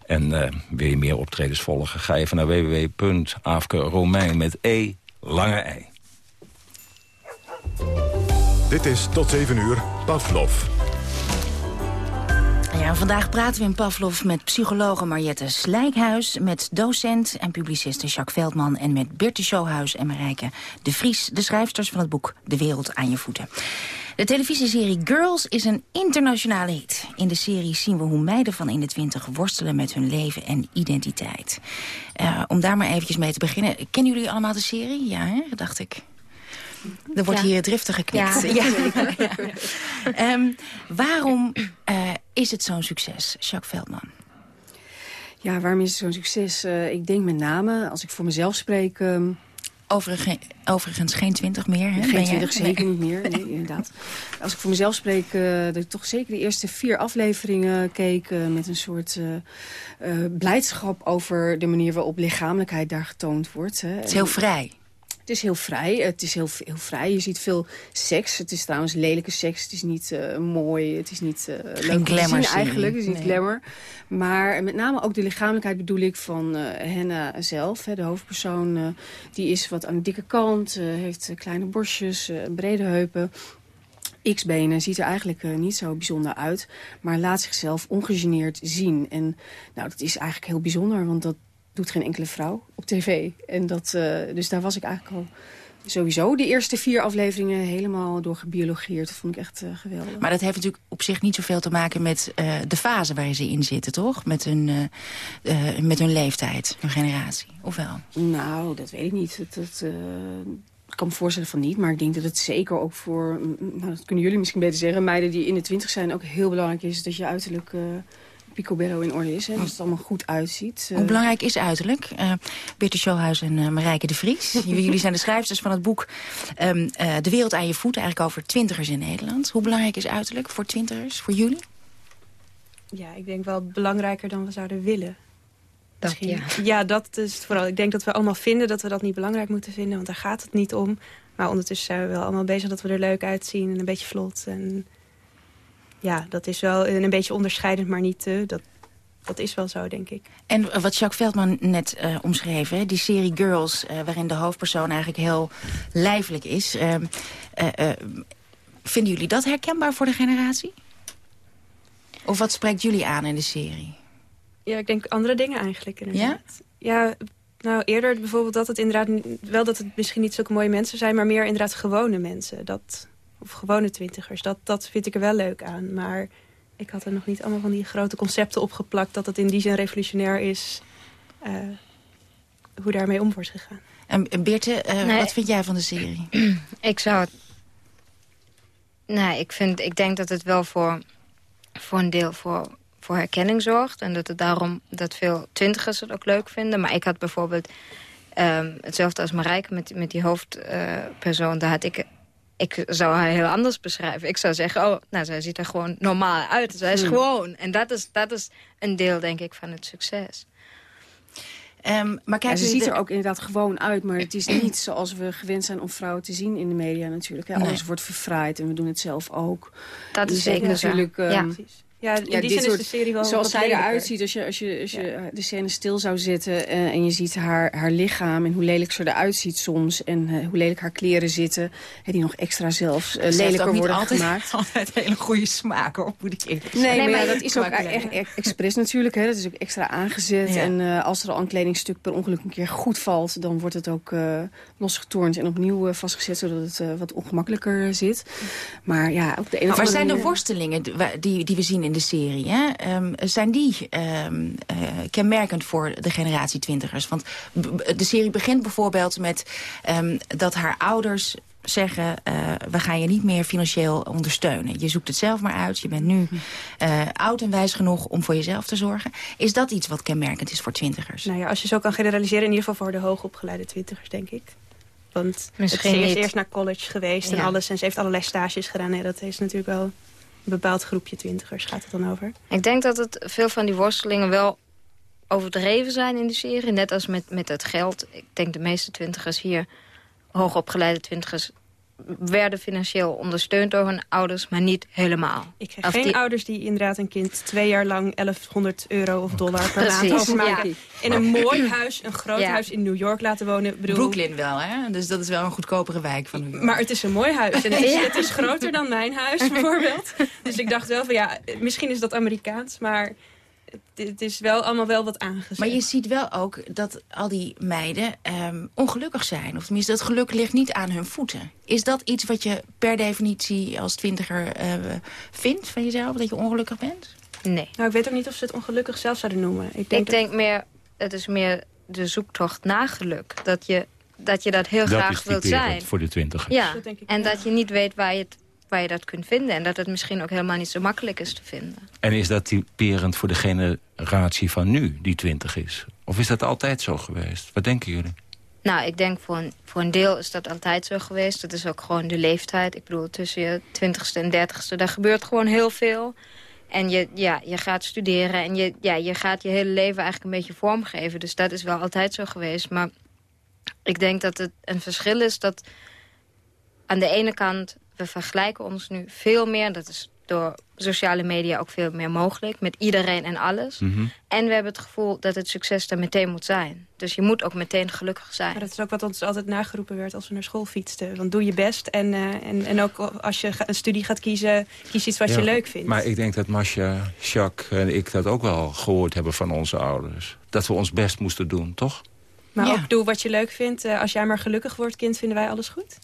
En uh, wil je meer optredens volgen, ga even naar www.afkeromein met E, lange ei. Dit is tot 7 uur Pavlov. Ja, vandaag praten we in Pavlov met psychologe Mariette Slijkhuis... met docent en publiciste Jacques Veldman... en met Birte Showhuis en Marijke de Vries... de schrijfsters van het boek De Wereld aan je voeten. De televisieserie Girls is een internationale hit. In de serie zien we hoe meiden van in de twintig worstelen met hun leven en identiteit. Uh, om daar maar eventjes mee te beginnen. Kennen jullie allemaal de serie? Ja, hè? dacht ik. Er wordt hier driftig geknikt. Ja. um, *laughs* waarom uh, is het zo'n succes, Jacques Veldman? Ja, waarom is het zo'n succes? Uh, ik denk met name, als ik voor mezelf spreek... Um, Overigens, overigens geen twintig meer, hè? Geen twintig, zeker niet meer, nee, inderdaad. Als ik voor mezelf spreek, uh, dat ik toch zeker de eerste vier afleveringen keek... Uh, met een soort uh, blijdschap over de manier waarop lichamelijkheid daar getoond wordt. Hè. Het is heel vrij. Is heel vrij. Het is heel, heel vrij. Je ziet veel seks. Het is trouwens lelijke seks. Het is niet uh, mooi. Het is niet uh, Geen glamour eigenlijk. Het is niet nee. glamour. Maar met name ook de lichamelijkheid bedoel ik van uh, Henna zelf. Hè, de hoofdpersoon. die is wat aan de dikke kant. heeft kleine borstjes. brede heupen. X-benen ziet er eigenlijk uh, niet zo bijzonder uit. Maar laat zichzelf ongegeneerd zien. En nou, dat is eigenlijk heel bijzonder. Want dat doet geen enkele vrouw op tv. En dat, uh, dus daar was ik eigenlijk al sowieso de eerste vier afleveringen helemaal door gebiologeerd. Dat vond ik echt uh, geweldig. Maar dat heeft natuurlijk op zich niet zoveel te maken met uh, de fase waar ze in zitten, toch? Met hun, uh, met hun leeftijd, hun generatie, of wel? Nou, dat weet ik niet. Dat, dat ik kan me voorstellen van niet, maar ik denk dat het zeker ook voor... Nou, dat kunnen jullie misschien beter zeggen, meiden die in de twintig zijn... ook heel belangrijk is dat je uiterlijk picobello in orde is. Hè, dat het allemaal goed uitziet. Hoe belangrijk is uiterlijk? Uh, Beerte Schoolhuis en uh, Marijke de Vries. *laughs* Jullie zijn de schrijfsters van het boek um, uh, De wereld aan je voeten. Eigenlijk over twintigers in Nederland. Hoe belangrijk is uiterlijk voor twintigers, voor jullie? Ja, ik denk wel belangrijker dan we zouden willen. Dat, ja. ja, dat is het vooral. Ik denk dat we allemaal vinden dat we dat niet belangrijk moeten vinden. Want daar gaat het niet om. Maar ondertussen zijn we wel allemaal bezig dat we er leuk uitzien. En een beetje vlot. En ja, dat is wel een beetje onderscheidend, maar niet te. Dat, dat is wel zo, denk ik. En wat Jacques Veldman net uh, omschreef, hè, die serie Girls... Uh, waarin de hoofdpersoon eigenlijk heel lijfelijk is... Vinden jullie dat herkenbaar voor de generatie? Of wat spreekt jullie aan in de serie? Ja, ik denk andere dingen eigenlijk. Inderdaad. Ja? Ja, nou eerder bijvoorbeeld dat het inderdaad... wel dat het misschien niet zulke mooie mensen zijn... maar meer inderdaad gewone mensen. Dat, of gewone twintigers. Dat, dat vind ik er wel leuk aan. Maar ik had er nog niet allemaal van die grote concepten opgeplakt... dat het in die zin revolutionair is uh, hoe daarmee om wordt gegaan. En, Beerte, uh, nee, wat vind jij van de serie? *clears throat* Ik zou het... Nee, ik, vind, ik denk dat het wel voor, voor een deel voor, voor herkenning zorgt. En dat het daarom dat veel twintigers het ook leuk vinden. Maar ik had bijvoorbeeld... Um, hetzelfde als Marijke met, met die hoofdpersoon. Uh, daar had ik ik zou haar heel anders beschrijven. Ik zou zeggen, oh, nou, zij ziet er gewoon normaal uit. Zij is hmm. gewoon. En dat is, dat is een deel, denk ik, van het succes. Um, maar kijk, ja, ze ziet er ook inderdaad gewoon uit, maar het is niet zoals we gewend zijn om vrouwen te zien in de media natuurlijk. Hè. Alles wordt verfraaid en we doen het zelf ook. Dat is zeker natuurlijk. Um, ja. Ja, in ja, die zin soort, is de serie wel Zoals zij eruit ziet, als je, als je, als je ja. de scène stil zou zetten... Uh, en je ziet haar, haar lichaam en hoe lelijk ze eruit ziet soms... en uh, hoe lelijk haar kleren zitten, hè, die nog extra zelfs uh, lelijker worden altijd, gemaakt. *laughs* altijd hele goede smaak, hoor, moet ik eerlijk Nee, nee, maar, ja, dat is ook echt, echt expres natuurlijk. Hè, dat is ook extra aangezet. Ja. En als er al een kledingstuk per ongeluk een keer goed valt... dan wordt het ook losgetornd en opnieuw vastgezet... zodat het wat ongemakkelijker zit. Maar ja, op de een of andere zijn de worstelingen die, die we zien in in de serie. Hè? Um, zijn die um, uh, kenmerkend voor de generatie twintigers? Want de serie begint bijvoorbeeld met um, dat haar ouders zeggen, uh, we gaan je niet meer financieel ondersteunen. Je zoekt het zelf maar uit. Je bent nu uh, oud en wijs genoeg om voor jezelf te zorgen. Is dat iets wat kenmerkend is voor twintigers? Nou ja, als je zo kan generaliseren, in ieder geval voor de hoogopgeleide twintigers, denk ik. Want Misschien ze is eerst naar college geweest ja. en alles. En ze heeft allerlei stages gedaan. Nee, dat is natuurlijk wel bepaald groepje twintigers gaat het dan over? Ik denk dat het veel van die worstelingen wel overdreven zijn in die serie. Net als met, met het geld. Ik denk de meeste twintigers hier, hoogopgeleide twintigers werden financieel ondersteund door hun ouders, maar niet helemaal. Ik krijg geen die... ouders die inderdaad een kind twee jaar lang 1100 euro of dollar per maand overmaken. Ja. In een mooi huis, een groot ja. huis in New York laten wonen. Bedoel... Brooklyn wel, hè? Dus dat is wel een goedkopere wijk van New York. Maar het is een mooi huis. En het, is, het is groter dan mijn huis, *laughs* bijvoorbeeld. Dus ik dacht wel van ja, misschien is dat Amerikaans, maar het is wel allemaal wel wat aangezet. Maar je ziet wel ook dat al die meiden um, ongelukkig zijn. Of tenminste, dat geluk ligt niet aan hun voeten. Is dat iets wat je per definitie als twintiger uh, vindt van jezelf? Dat je ongelukkig bent? Nee. Nou, ik weet ook niet of ze het ongelukkig zelf zouden noemen. Ik denk, ik denk meer, het is meer de zoektocht naar geluk. Dat je dat, je dat heel dat graag wilt zijn. voor de twintiger. Ja, en dat je niet weet waar je het waar je dat kunt vinden. En dat het misschien ook helemaal niet zo makkelijk is te vinden. En is dat typerend voor de generatie van nu, die twintig is? Of is dat altijd zo geweest? Wat denken jullie? Nou, ik denk voor een, voor een deel is dat altijd zo geweest. Dat is ook gewoon de leeftijd. Ik bedoel, tussen je twintigste en dertigste, daar gebeurt gewoon heel veel. En je, ja, je gaat studeren en je, ja, je gaat je hele leven eigenlijk een beetje vormgeven. Dus dat is wel altijd zo geweest. Maar ik denk dat het een verschil is dat aan de ene kant... we vergelijken ons nu veel meer. Dat is door sociale media ook veel meer mogelijk. Met iedereen en alles. Mhm. En we hebben het gevoel dat het succes er meteen moet zijn. Dus je moet ook meteen gelukkig zijn. Maar dat is ook wat ons altijd nageroepen werd als we naar school fietsten. Want doe je best. En, eh, en, en ook als je een studie gaat kiezen, kies iets wat Ja, je leuk vindt. Maar ik denk dat Masha, Jacques en ik dat ook wel gehoord hebben van onze ouders. Dat we ons best moesten doen, toch? Maar ook doe wat je leuk vindt. Eh, als jij maar gelukkig wordt, kind, vinden wij alles goed.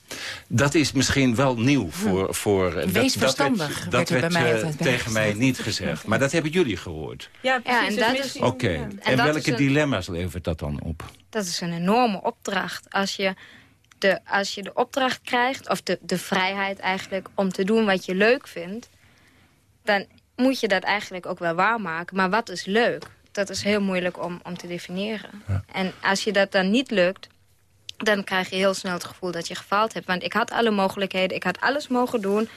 Dat is misschien wel nieuw voor... voor eh, dat, Wees dat verstandig, werd dat er werd bij mij eh, tegen mij niet gezegd. Maar dat hebben jullie gehoord. Ja, precies. en Dus dat misschien- is- Oké. Ja. En, En dat welke een- dilemma's levert dat dan op? Dat is een enorme opdracht. Als je de, als je de opdracht krijgt, of de, de vrijheid eigenlijk... om te doen wat je leuk vindt... dan moet je dat eigenlijk ook wel waarmaken. Maar wat is leuk? Dat is heel moeilijk om, om te definiëren. En als je dat dan niet lukt... dan krijg je heel snel het gevoel dat je gefaald hebt. Want ik had alle mogelijkheden, ik had alles mogen doen...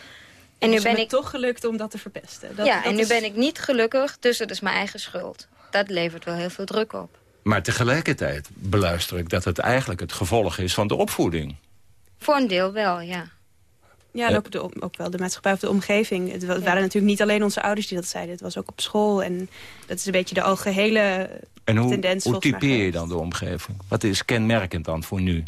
En nu Dus ben het ik toch gelukt om dat te verpesten. Dat, ja, dat en nu is- ben ik niet gelukkig, dus het is mijn eigen schuld. Dat levert wel heel veel druk op. Maar tegelijkertijd beluister ik dat het eigenlijk het gevolg is van de opvoeding. Voor een deel wel, ja. Ja, en ook, de, ook wel de maatschappij of de omgeving. Het wa- waren natuurlijk niet alleen onze ouders die dat zeiden. Het was ook op school. En dat is een beetje de algehele En hoe, tendens. hoe typeer je dan de omgeving? Wat is kenmerkend dan voor nu?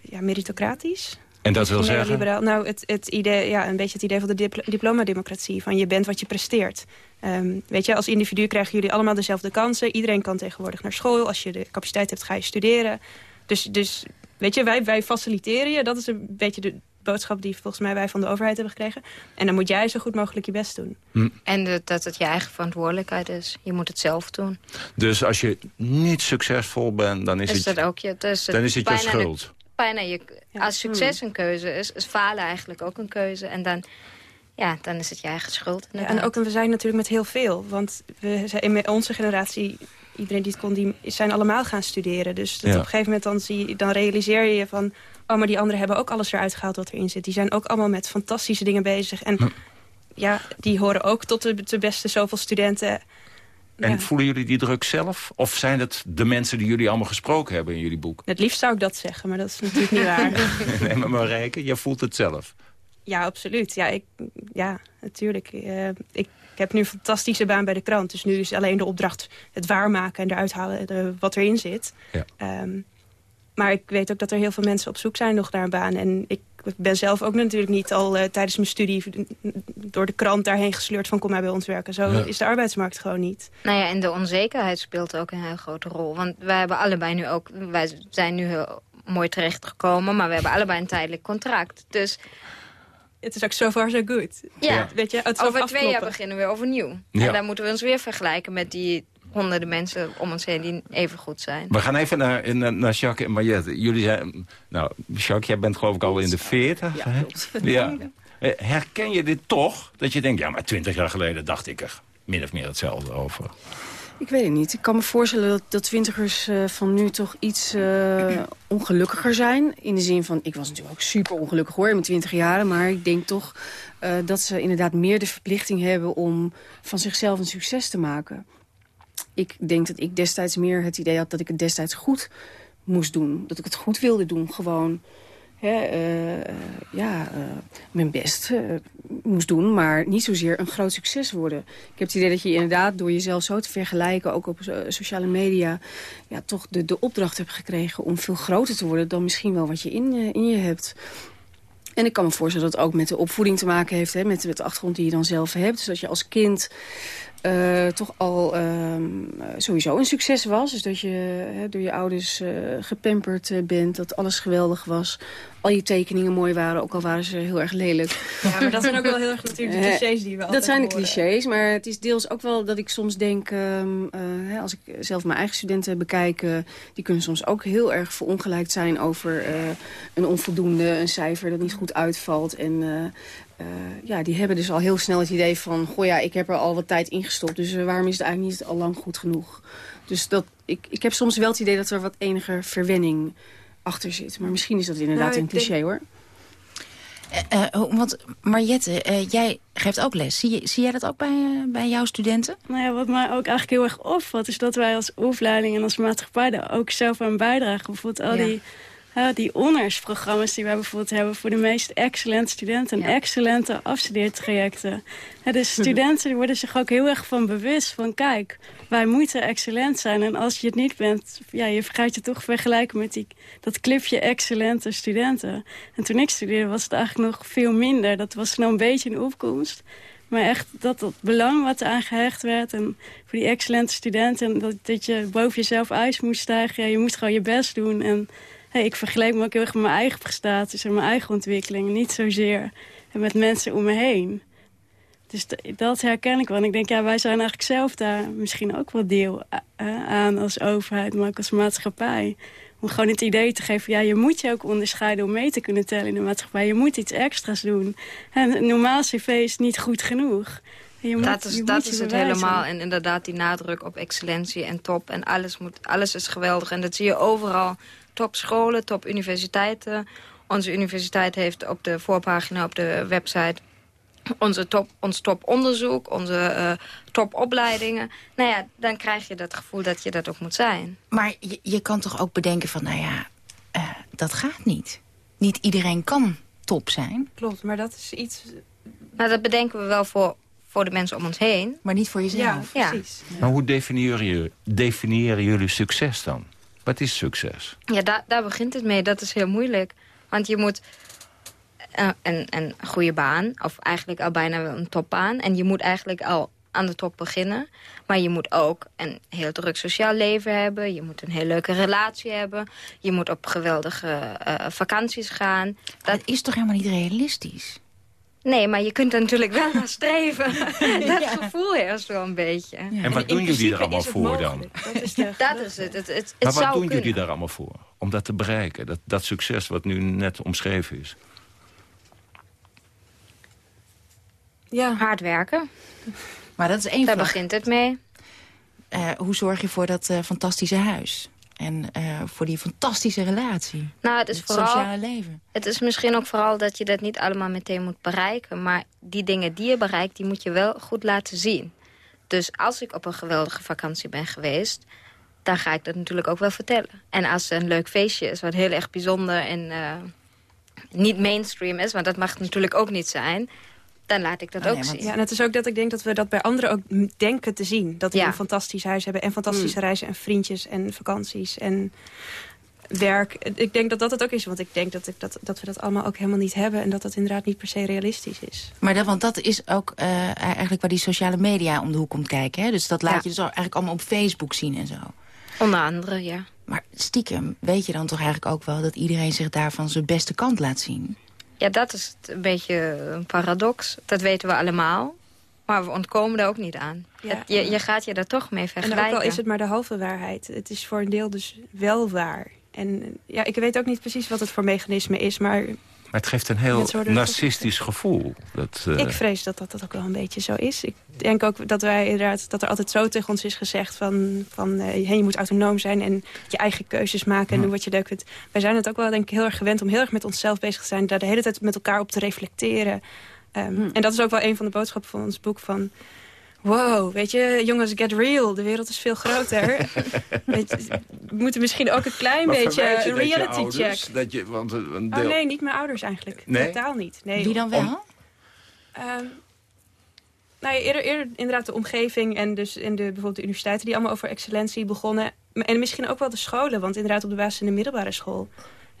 Ja, meritocratisch. En dat wil zeggen? Nou, het, het idee, ja, een beetje het idee van de diplo- diploma-democratie. Van je bent wat je presteert. Ehm, weet je, als individu krijgen jullie allemaal dezelfde kansen. Iedereen kan tegenwoordig naar school. Als je de capaciteit hebt, ga je studeren. Dus, dus weet je, wij, wij faciliteren je. Dat is een beetje de boodschap die volgens mij wij van de overheid hebben gekregen. En dan moet jij zo goed mogelijk je best doen. En de- dat het je eigen verantwoordelijkheid is. Je moet het zelf doen. Dus als je niet succesvol bent, dan is, Is het, dat ook je, dus dan is het je de- schuld. bijna je, als succes een keuze is, is falen eigenlijk ook een keuze. En dan, ja, dan is het je eigen schuld. Ja, en ook, en we zijn natuurlijk met heel veel. Want we zijn in onze generatie, iedereen die het kon, die zijn allemaal gaan studeren. Dus dat Ja. op een gegeven moment dan, zie, je- dan realiseer je je van... oh, maar die anderen hebben ook alles eruit gehaald wat erin zit. Die zijn ook allemaal met fantastische dingen bezig. En ja, die horen ook tot de, de beste zoveel studenten. En Ja. voelen jullie die druk zelf? Of zijn het de mensen die jullie allemaal gesproken hebben in jullie boek? Het liefst zou ik dat zeggen, maar dat is natuurlijk niet waar. *laughs* nee, maar Marijke, jij voelt het zelf. Ja, absoluut. Ja, ik, ja natuurlijk. Eh, ik, ik heb nu een fantastische baan bij de krant. Dus nu is alleen de opdracht het waarmaken en eruit halen eh, wat erin zit. Ja. Ehm, maar ik weet ook dat er heel veel mensen op zoek zijn nog naar een baan. En ik ben zelf ook natuurlijk niet al eh, tijdens mijn studie... door de krant daarheen gesleurd van kom maar bij ons werken. Zo Ja. is de arbeidsmarkt gewoon niet. Nou ja, en de onzekerheid speelt ook een heel grote rol. Want wij hebben allebei nu ook... Wij zijn nu heel mooi terechtgekomen, maar we hebben allebei een tijdelijk contract. Dus Het is ook so far so good. ja, Weet je, het is ook over twee jaar beginnen we weer overnieuw. Ja. En dan moeten we ons weer vergelijken met die honderden mensen om ons heen die even goed zijn. We gaan even naar, naar, naar Jacques en Mariette. Jullie zijn... Nou, Jacques, jij bent geloof ik al in de 40. Ja. Ja. Eh, Herken je dit toch? Dat je denkt, ja, maar twintig jaar geleden dacht ik er min of meer hetzelfde over. Ik weet het niet. Ik kan me voorstellen dat, dat twintigers eh, van nu toch iets eh, ongelukkiger zijn. In de zin van, ik was natuurlijk ook super ongelukkig hoor in mijn twintig jaren. Maar ik denk toch eh, dat ze inderdaad meer de verplichting hebben om van zichzelf een succes te maken. Ik denk dat ik destijds meer het idee had dat ik het destijds goed moest doen. Dat ik het goed wilde doen. Gewoon hè, eh, eh, ja, eh, mijn best moest doen, maar niet zozeer een groot succes worden. Ik heb het idee dat je inderdaad door jezelf zo te vergelijken, ook op sociale media, ja, toch de, de opdracht hebt gekregen om veel groter te worden dan misschien wel wat je in, in je hebt. En ik kan me voorstellen dat het ook met de opvoeding te maken heeft, hè, met, met de achtergrond die je dan zelf hebt. Dus dat je als kind eh, toch al ehm, eh, sowieso een succes was. Dus dat je door je ouders eh, gepamperd eh, bent, dat alles geweldig was. Al je tekeningen mooi waren, ook al waren ze heel erg lelijk. Ja, maar dat zijn ook wel heel erg natuurlijk de Eh, clichés die we Dat zijn de horen. clichés, maar het is deels ook wel dat ik soms denk... ehm, eh, hè, als ik zelf mijn eigen studenten bekijk... eh, die kunnen soms ook heel erg verongelijkt zijn over een onvoldoende... een cijfer dat niet goed uitvalt. En ja, die hebben dus al heel snel het idee van... goh ja, ik heb er al wat tijd in gestopt, dus waarom is het eigenlijk niet al lang goed genoeg? Dus dat, ik, ik heb soms wel het idee dat er wat enige verwenning achter zit. Maar misschien is dat inderdaad Nou, een cliché, denk- hoor. Eh, eh, want Mariette, eh, jij geeft ook les. Zie, je- zie jij dat ook bij, bij jouw studenten? Nou ja, wat mij ook eigenlijk heel erg opvalt... is dat wij als opleiding en als maatschappij daar ook zelf aan bijdragen. Bijvoorbeeld al Ja. die, die honorsprogramma's die wij bijvoorbeeld hebben... voor de meest excellente studenten en excellente afstudeertrajecten. De *laughs* studenten worden zich ook heel erg van bewust van... kijk, wij moeten excellent zijn. En als je het niet bent, ja, je gaat je toch vergelijken met die, dat clipje excellente studenten. En toen ik studeerde was het eigenlijk nog veel minder. Dat was nou een beetje een opkomst. Maar echt dat, dat belang wat eraan gehecht werd. En voor die excellente studenten. En dat, dat je boven jezelf uit moest stijgen. Ja, je moest gewoon je best doen. En hey, ik vergeleek me ook heel erg met mijn eigen prestaties. En mijn eigen ontwikkeling. Niet zozeer met mensen om me heen. Dus dat herken ik wel. En ik denk, ja, wij zijn eigenlijk zelf daar misschien ook wel deel eh, aan als overheid, maar ook als maatschappij. Om gewoon het idee te geven, ja, je moet je ook onderscheiden om mee te kunnen tellen in de maatschappij. Je moet iets extra's doen. En een normaal cv is niet goed genoeg. Je moet, dat is, je dat je is het helemaal. En inderdaad die nadruk op excellentie en top. En alles, moet, alles is geweldig. En dat zie je overal. Top scholen, top universiteiten. Onze universiteit heeft op de voorpagina op de website... Onze top, ons toponderzoek, onze eh, topopleidingen. Nou ja, dan krijg je dat gevoel dat je dat ook moet zijn. Maar je, je kan toch ook bedenken van, nou ja, eh, dat gaat niet. Niet iedereen kan top zijn. Klopt, maar dat is iets... Nou, dat bedenken we wel voor, voor de mensen om ons heen. Maar niet voor jezelf. Ja, precies. Maar hoe definiëren, jullie- definiëren jullie succes dan? Wat is succes? Ja, daar, daar begint het mee. Dat is heel moeilijk. Want je moet eh, een, een goede baan, of eigenlijk al bijna wel een topbaan. En je moet eigenlijk al aan de top beginnen. Maar je moet ook een heel druk sociaal leven hebben. Je moet een heel leuke relatie hebben. Je moet op geweldige eh, vakanties gaan. Dat is toch helemaal niet realistisch? Nee, maar je kunt er natuurlijk wel naar streven. *laughs* *laughs* dat gevoel heerst wel een beetje. En wat doen jullie er allemaal voor dan? Dat is, *laughs* dat is het. Het, het, het Maar wat zou doen jullie daar allemaal voor? Om dat te bereiken, dat, dat succes wat nu net omschreven is. Ja. Hard werken. Maar dat is één Daar begint het mee. Eh, hoe zorg je voor dat eh, fantastische huis? En eh, voor die fantastische relatie? Nou, het is Het vooral... sociale leven. Het is misschien ook vooral dat je dat niet allemaal meteen moet bereiken. Maar die dingen die je bereikt, die moet je wel goed laten zien. Dus als ik op een geweldige vakantie ben geweest... dan ga ik dat natuurlijk ook wel vertellen. En als er een leuk feestje is, wat heel erg bijzonder en eh, niet mainstream is... want dat mag natuurlijk ook niet zijn... dan laat ik dat ook zien. Ja, en het is ook dat ik denk dat we dat bij anderen ook denken te zien. Dat we Ja. een fantastisch huis hebben en fantastische Mm. reizen en vriendjes en vakanties en werk. Ik denk dat dat het ook is, want ik denk dat, ik dat, dat we dat allemaal ook helemaal niet hebben... en dat dat inderdaad niet per se realistisch is. Maar dat, want dat is ook eh, eigenlijk waar die sociale media om de hoek komt kijken. Hè? Dus dat laat Ja. je dus al eigenlijk allemaal op Facebook zien en zo. Onder andere, ja. Maar stiekem weet je dan toch eigenlijk ook wel... dat iedereen zich daarvan zijn beste kant laat zien? Ja, dat is een beetje een paradox. Dat weten we allemaal. Maar we ontkomen er ook niet aan. Ja. Het- je, je gaat je daar toch mee En vergelijken. ook al is het maar de halve waarheid. Het is voor een deel dus wel waar. En ja, ik weet ook niet precies wat het voor mechanisme is, maar Maar het geeft een heel narcistisch gevoel. Dat, eh, Ik vrees dat, dat dat ook wel een beetje zo is. Ik denk ook dat wij inderdaad dat er altijd zo tegen ons is gezegd van, van eh, je moet autonoom zijn en je eigen keuzes maken en doen wat je leuk vindt. Wij zijn het ook wel denk ik heel erg gewend om heel erg met onszelf bezig te zijn, daar de hele tijd met elkaar op te reflecteren. Ehm, En dat is ook wel een van de boodschappen van ons boek van. Wow, weet je, jongens, get real. De wereld is veel groter. *laughs* Weet je, we moeten misschien ook een klein Maar beetje dat je reality ouders, check. Dat je, want een een Oh deel, nee, niet mijn ouders eigenlijk. Nee? Totaal niet. Nee. Wie dan wel? Om- Ehm, nou ja, eerder, eerder inderdaad de omgeving en dus in de, bijvoorbeeld de universiteiten die allemaal over excellentie begonnen. En misschien ook wel de scholen, want inderdaad op de basis in de middelbare school.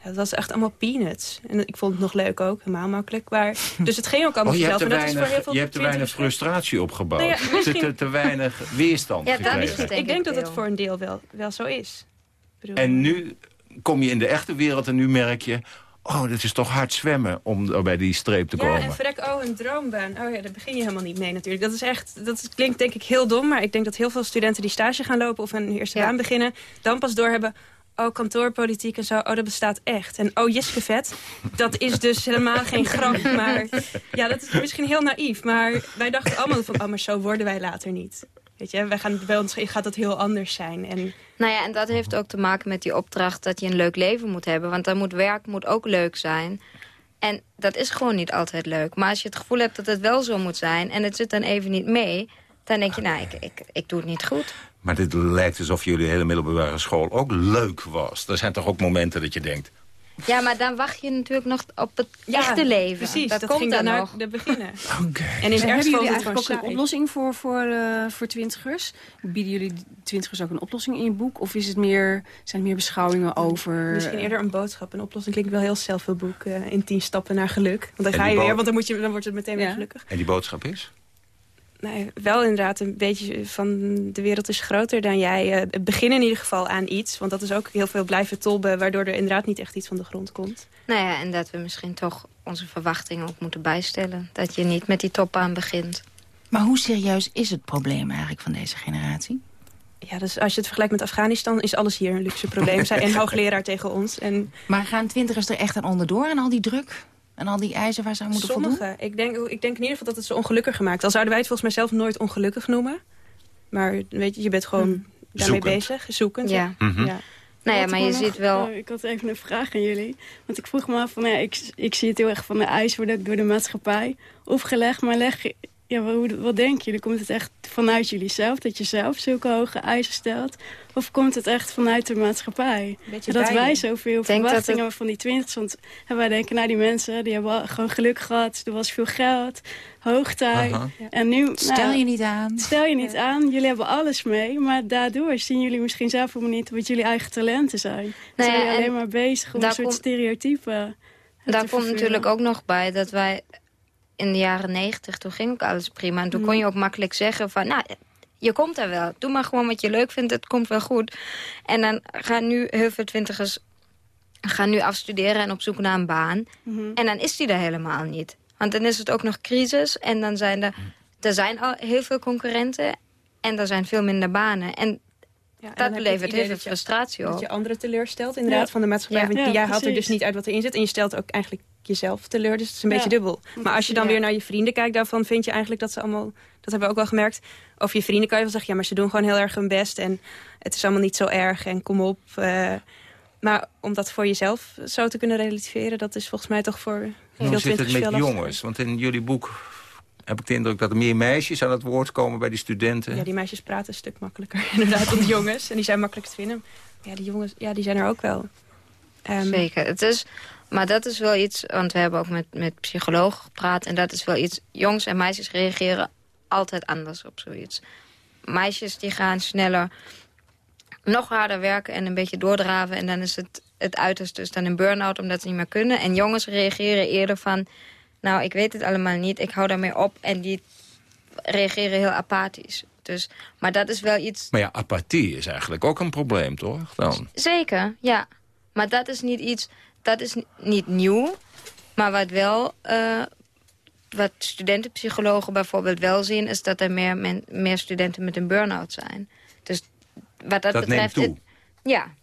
Ja, dat was echt allemaal peanuts. En ik vond het nog leuk ook, helemaal makkelijk. Maar, *laughs* dus het ging ook allemaal Oh, je hebt vanzelf. te En dat is voor heel weinig, veel je hebt te weinig frustratie opgebouwd. Nou ja, te, misschien- te, te weinig weerstand Ja, dat is gekregen. het. Ik denk dat het voor een deel wel, wel zo is. Ik bedoel- En nu kom je in de echte wereld en nu merk je... oh, dat is toch hard zwemmen om bij die streep te Ja, komen. en vrek, oh, een droombaan. Oh ja, daar begin je helemaal niet mee natuurlijk. Dat is echt, dat klinkt denk ik heel dom, maar ik denk dat heel veel studenten die stage gaan lopen of een eerste baan beginnen, dan pas doorhebben, oh, kantoorpolitiek en zo, oh, dat bestaat echt. En oh, Jiske vet, dat is dus helemaal geen grap, maar ja, dat is misschien heel naïef, maar wij dachten allemaal van, oh, maar zo worden wij later niet. Weet je, wij gaan, bij ons gaat dat heel anders zijn. En... Nou ja, en dat heeft ook te maken met die opdracht dat je een leuk leven moet hebben. Want dan moet werk moet ook leuk zijn. En dat is gewoon niet altijd leuk. Maar als je het gevoel hebt dat het wel zo moet zijn... en het zit dan even niet mee... dan denk je, nou, ik, ik, ik doe het niet goed. Maar dit lijkt alsof jullie hele middelbare school ook leuk was. Er zijn toch ook momenten dat je denkt... Ja, maar dan wacht je natuurlijk nog op het echte leven. Precies, dat, dat komt ging dan naar de beginnen. *laughs* Oké. En in het hebben jullie eigenlijk ook een oplossing voor, voor, uh, voor twintigers? Bieden jullie twintigers ook een oplossing in je boek? Of is het meer, zijn het meer beschouwingen over... Misschien eerder een boodschap. Een oplossing klinkt wel heel zelfhulpboek. Uh, in tien stappen naar geluk. Want dan ga je weer, want dan, moet je, dan wordt het meteen weer gelukkig. En die boodschap is? Nou, wel inderdaad een beetje van de wereld is groter dan jij. Uh, begin in ieder geval aan iets. Want dat is ook heel veel blijven tolben... waardoor er inderdaad niet echt iets van de grond komt. Nou ja, en dat we misschien toch onze verwachtingen ook moeten bijstellen. Dat je niet met die aan begint. Maar hoe serieus is het probleem eigenlijk van deze generatie? Ja, dus als je het vergelijkt met Afghanistan... is alles hier een luxe probleem. Zij een *laughs* hoogleraar tegen ons. En... Maar gaan twintigers er echt aan onderdoor en al die druk? En al die eisen waar ze aan moeten Sommige. voldoen? Ik denk, ik denk in ieder geval dat het ze ongelukkiger maakt. Al zouden wij het volgens mij zelf nooit ongelukkig noemen. Maar weet je, je bent gewoon Hmm. daarmee Zoekend. bezig. Zoekend. Ja. ja. ja. Nou ja, Ik maar had je ziet wel... eh, ik had even een vraag aan jullie. Want ik vroeg me af, van, ja, ik, ik zie het heel erg van de eis worden door de maatschappij opgelegd. Maar leg, ja, hoe, wat denk je? Komt het echt vanuit jullie zelf, dat je zelf zulke hoge eisen stelt? Of komt het echt vanuit de maatschappij? Beetje dat wij zoveel verwachtingen het- van die twintigers. Want en wij denken, nou die mensen, die hebben gewoon geluk gehad. Er was veel geld, hoogtij. En nu, Stel nou, je niet aan. Stel je niet aan, jullie hebben alles mee. Maar daardoor zien jullie misschien zelf helemaal niet wat jullie eigen talenten zijn. Dan Nou zijn ja, jullie alleen en maar bezig om een soort stereotypen te Daar komt natuurlijk ook nog bij dat wij in de jaren negentig, toen ging ook alles prima. En toen Mm. kon je ook makkelijk zeggen van, nou, je komt er wel. Doe maar gewoon wat je leuk vindt, het komt wel goed. En dan gaan nu heel veel twintigers gaan nu afstuderen en op zoek naar een baan. Mhm. En dan is die er helemaal niet. Want dan is het ook nog crisis en dan zijn er, er zijn al heel veel concurrenten en er zijn veel minder banen. En Ja, dat heb je het levert heel veel dat je- frustratie Dat op. je anderen teleurstelt, inderdaad, Ja. van de maatschappij. Ja. Want Ja, jij haalt er dus niet uit wat erin zit. En je stelt ook eigenlijk jezelf teleur. Dus het is een Ja. beetje dubbel. Maar als je dan Ja. weer naar je vrienden kijkt, daarvan vind je eigenlijk dat ze allemaal... Dat hebben we ook wel gemerkt. Over je vrienden kan je wel zeggen, ja, maar ze doen gewoon heel erg hun best. En het is allemaal niet zo erg en kom op. eh. maar om dat voor jezelf zo te kunnen relativeren, dat is volgens mij toch voor veel Hoe zit het met jongens? Want in jullie boek heb ik de indruk dat er meer meisjes aan het woord komen bij die studenten. Ja, die meisjes praten een stuk makkelijker *laughs* inderdaad dan de jongens. En die zijn makkelijk te vinden. Ja, die jongens ja, die zijn er ook wel. Ehm, Zeker. Het is, maar dat is wel iets, want we hebben ook met, met psychologen gepraat... en dat is wel iets, jongens en meisjes reageren altijd anders op zoiets. Meisjes die gaan sneller nog harder werken en een beetje doordraven... en dan is het het uiterste dus dan een burn-out omdat ze niet meer kunnen. En jongens reageren eerder van... nou, ik weet het allemaal niet, ik hou daarmee op... en die reageren heel apathisch. Dus, maar dat is wel iets Maar ja, apathie is eigenlijk ook een probleem, toch? Dan. Zeker, ja. Maar dat is niet iets, dat is ni- niet nieuw. Maar wat wel, eh, wat studentenpsychologen bijvoorbeeld wel zien... is dat er meer, men- meer studenten met een burn-out zijn. Dus wat dat, betreft... het- ja.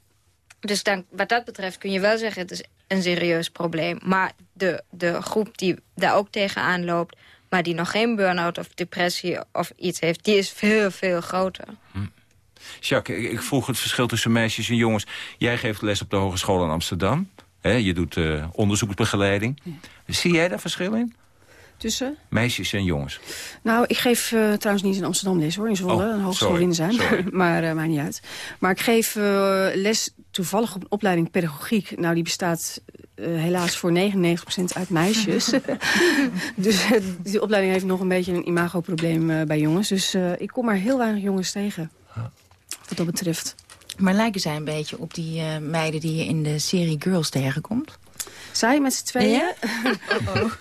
Dus dan, wat dat betreft kun je wel zeggen... het is een serieus probleem. Maar de, de groep die daar ook tegenaan loopt... maar die nog geen burn-out of depressie of iets heeft... die is veel, veel groter. Jacques, ik, ik vroeg het verschil tussen meisjes en jongens. Jij geeft les op de Hogeschool in Amsterdam. Hè, je doet eh, onderzoeksbegeleiding. Zie jij daar verschil in? Tussen? Meisjes en jongens. Nou, ik geef eh, trouwens niet in Amsterdam les hoor, in Zwolle, Oh, een hogeschool sorry, in zijn. *laughs* maar uh, maakt niet uit. Maar ik geef uh, les toevallig op een opleiding pedagogiek. Nou, die bestaat uh, helaas voor 99% uit meisjes. *laughs* dus die opleiding heeft nog een beetje een imagoprobleem bij jongens. Dus ik kom maar heel weinig jongens tegen, wat dat betreft. Maar lijken zij een beetje op die uh, meiden die je in de serie Girls tegenkomt? Zij met z'n tweeën? Ja? *laughs* oh -oh.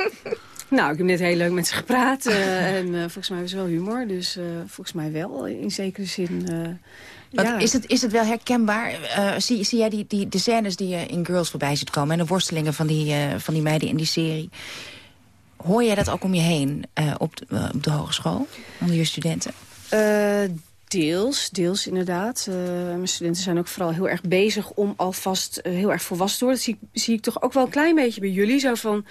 Nou, ik heb net heel leuk met ze gepraat. Uh, en uh, volgens mij was wel humor. Dus uh, volgens mij wel, in zekere zin. Ja. is, het, is het wel herkenbaar? zie, zie jij die, die, de scènes die je in Girls voorbij ziet komen... en de worstelingen van die, van die meiden in die serie... Hoor jij dat ook om je heen op de, op, de, hogeschool, onder je studenten? Deels, deels inderdaad. Uh, mijn studenten zijn ook vooral heel erg bezig om alvast uh, heel erg volwassen te worden. Dat zie, zie, ik toch ook wel een klein beetje bij jullie. Zo van,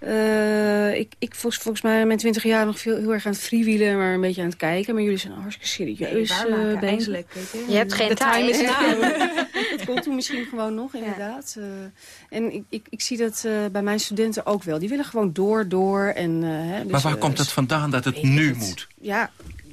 uh, ik, ik volgens, volgens mij mijn twintig jaar nog veel, heel erg aan het freewheelen, maar een beetje aan het kijken. Maar jullie zijn hartstikke serieus nee, bezig. Weet je. je hebt geen De tijd. dat *laughs* komt toen misschien gewoon nog, inderdaad. Ja. en ik, ik, ik, zie dat bij mijn studenten ook wel. Die willen gewoon door, door. En, dus, maar waar komt het vandaan dat het nu het, moet? Ja,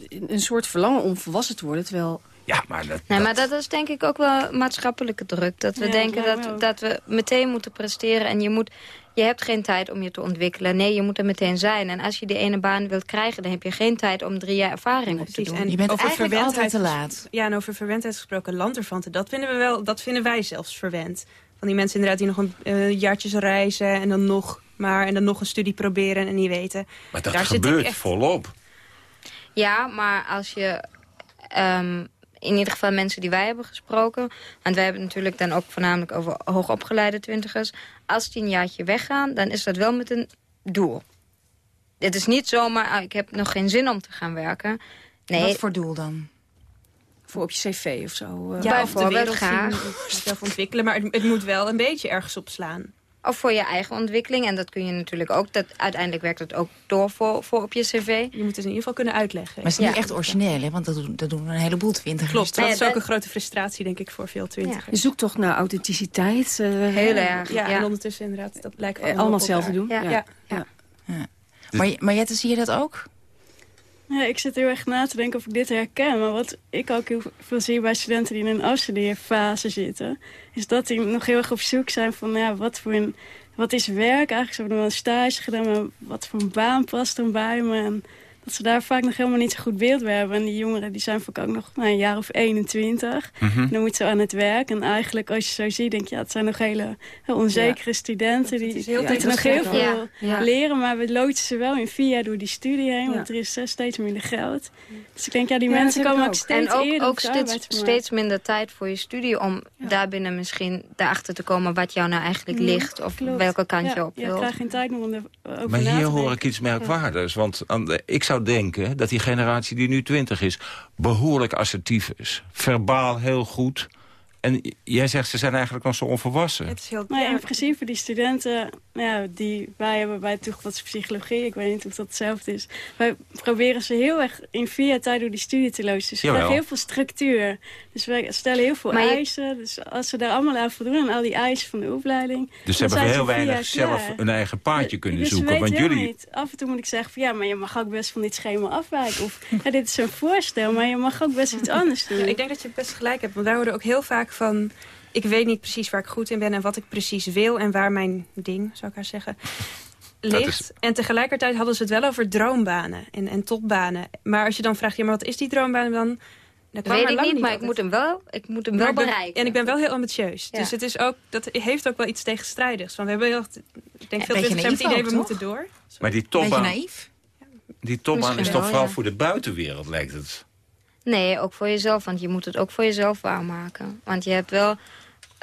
een soort verlangen om volwassen te worden. Terwijl ja, maar dat, nee, maar dat is denk ik ook wel maatschappelijke druk. Dat we denken dat, dat we meteen moeten presteren. En je, moet, je hebt geen tijd om je te ontwikkelen. Nee, je moet er meteen zijn. En als je die ene baan wilt krijgen... dan heb je geen tijd om drie jaar ervaring op te doen. En je bent over eigenlijk altijd te laat. Ja, en over verwendheid gesproken, landerfanten. Dat vinden, we wel, dat vinden wij zelfs verwend. Van die mensen inderdaad die nog een uh, jaartjes reizen... en dan nog maar en dan nog een studie proberen en niet weten. Maar dat Daar gebeurt echt... volop. Ja, maar als je... Um, in ieder geval mensen die wij hebben gesproken... want wij hebben natuurlijk dan ook voornamelijk over hoogopgeleide twintigers... als die een jaartje weggaan, dan is dat wel met een doel. Het is niet zomaar, ah, ik heb nog geen zin om te gaan werken. Nee. Wat voor doel dan? Voor op je cv of zo? Uh, ja, wereld graag. zelf ontwikkelen, maar het, het moet wel een beetje ergens op slaan. Of voor je eigen ontwikkeling. En dat kun je natuurlijk ook. Dat, uiteindelijk werkt het ook door voor, voor op je cv. Je moet het in ieder geval kunnen uitleggen. Maar het is niet echt origineel, hè? want dat doen, dat doen een heleboel twintigers. Klopt, dat is ook een grote frustratie, denk ik, voor veel twintigers. Je zoekt toch naar authenticiteit. Uh, Heel erg. Ja, en ondertussen inderdaad, dat lijkt allemaal, allemaal hetzelfde doen. Ja. ja. ja. Maar, maar Jette, zie je dat ook? Ja, ik zit heel erg na te denken of ik dit herken. Maar wat ik ook heel veel zie bij studenten die in een afstudeerfase zitten... is dat die nog heel erg op zoek zijn van ja, wat voor een wat is werk eigenlijk? Ze hebben wel een stage gedaan, maar wat voor een baan past dan bij me? Dat ze daar vaak nog helemaal niet zo goed beeld bij hebben. En die jongeren die zijn vaak ook nog nou, een jaar of 21. Mm Dan moet ze aan het werk. En eigenlijk als je zo ziet, denk je, ja, het zijn nog hele, onzekere studenten. Die moeten nog heel veel leren. Maar we loodsen ze wel in vier jaar door die studie heen. Want er is uh, steeds minder geld. Dus ik denk, ja, die mensen komen ook steeds en ook, eerder ook steeds, steeds minder tijd voor je studie om daarbinnen misschien daarachter te komen wat jou nou eigenlijk ligt. Of welke kant je op wil. Je krijgt geen tijd meer om erover Maar hier hoor ik iets merkwaardigs. Want ik zou denken dat die generatie die nu twintig is... behoorlijk assertief is. Verbaal heel goed. En jij zegt, ze zijn eigenlijk nog zo onvolwassen. Het is heel maar in principe, die studenten ja, die wij hebben bij toegepaste psychologie... ik weet niet of dat hetzelfde is... wij proberen ze heel erg in vier tijd door die studie te lozen. Dus we krijgen heel veel structuur. Dus wij stellen heel veel eisen. Dus als ze daar allemaal aan voldoen... en al die eisen van de opleiding... Dus ze hebben heel weinig zelf een eigen paardje kunnen dus zoeken. Want jullie... Niet. Af en toe moet ik zeggen van... ja, maar je mag ook best van dit schema afwijken. Of *laughs* ja, dit is een voorstel, maar je mag ook best iets anders doen. ik denk dat je best gelijk hebt. Want wij horen ook heel vaak van ik weet niet precies waar ik goed in ben en wat ik precies wil... en waar mijn ding, zou ik haar zeggen, ligt. En tegelijkertijd hadden ze het wel over droombanen en, en topbanen. Maar als je dan vraagt, ja, maar wat is die droombaan dan... Dat weet ik niet, maar ik moet hem wel, ik moet hem wel bereiken. en ik ben wel heel ambitieus. Dus het is ook, dat heeft ook wel iets tegenstrijdigs. Want we hebben heel, ik denk veel twintigers hebben het idee, we moeten door. Maar die topbaan, naïef? Die topbaan is toch vooral voor de buitenwereld, lijkt het? Nee, ook voor jezelf. Want je moet het ook voor jezelf waarmaken. Want je hebt wel...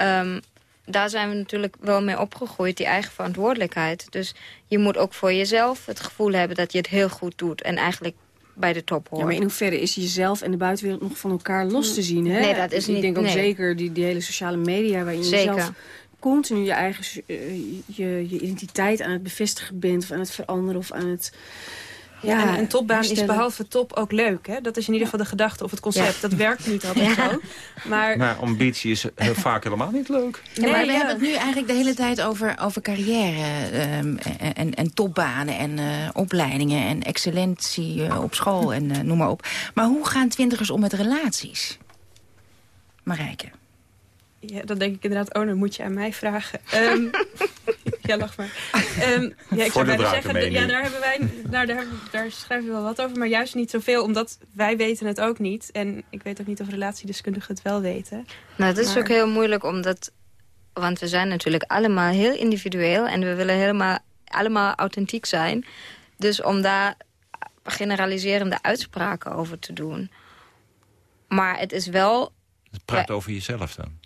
Um, daar zijn we natuurlijk wel mee opgegroeid, die eigen verantwoordelijkheid. Dus je moet ook voor jezelf het gevoel hebben dat je het heel goed doet. En eigenlijk bij de top hoort. Ja, maar in hoeverre is jezelf en de buitenwereld nog van elkaar los te zien? Hè? Nee, dat is niet. Ik denk ook zeker die, die hele sociale media waarin je zelf continu je eigen uh, je, je identiteit aan het bevestigen bent... of aan het veranderen of aan het ja, en een topbaan is behalve top ook leuk. Hè? Dat is in ieder geval de gedachte of het concept. Dat werkt niet altijd zo. Maar, maar ambitie is heel *laughs* vaak helemaal niet leuk. Nee, maar we hebben het nu eigenlijk de hele tijd over, over carrière um, en, en topbanen en uh, opleidingen en excellentie uh, op school en uh, noem maar op. Maar hoe gaan twintigers om met relaties? Marijke. Ja, dan denk ik inderdaad, oh, dan moet je aan mij vragen. Um, *laughs* ja, lach maar. Um, ja, ik zou bijna zeggen, ja, daar, hebben wij, nou, daar, daar schrijven we wel wat over, maar juist niet zoveel, omdat wij weten het ook niet. En ik weet ook niet of relatiedeskundigen het wel weten. Nou, het is ook heel moeilijk, omdat, want we zijn natuurlijk allemaal heel individueel en we willen helemaal allemaal authentiek zijn. Dus om daar generaliserende uitspraken over te doen. Maar het is wel... Praat over jezelf dan.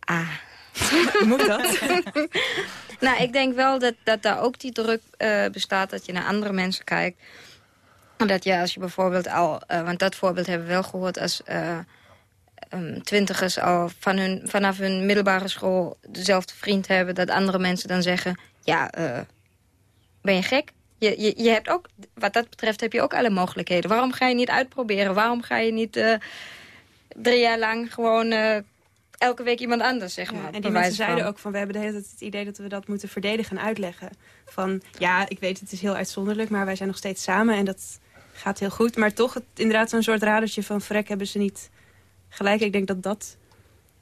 Ah. *laughs* Moet dat? *laughs* nou, ik denk wel dat, dat daar ook die druk uh, bestaat dat je naar andere mensen kijkt. Dat je als je bijvoorbeeld al... want dat voorbeeld hebben we wel gehoord als... Um, twintigers al van hun, vanaf hun middelbare school dezelfde vriend hebben... dat andere mensen dan zeggen... ja, ben je gek? Je, je, je hebt ook, wat dat betreft heb je ook alle mogelijkheden. Waarom ga je niet uitproberen? Waarom ga je niet uh, drie jaar lang gewoon uh, elke week iemand anders, zeg maar. Ja, en die mensen zeiden ook van, we hebben de hele tijd het idee dat we dat moeten verdedigen en uitleggen. Van, ja, ik weet het is heel uitzonderlijk, maar wij zijn nog steeds samen en dat gaat heel goed. Maar toch, het, inderdaad zo'n soort radertje van, vrek hebben ze niet gelijk. Ik denk dat dat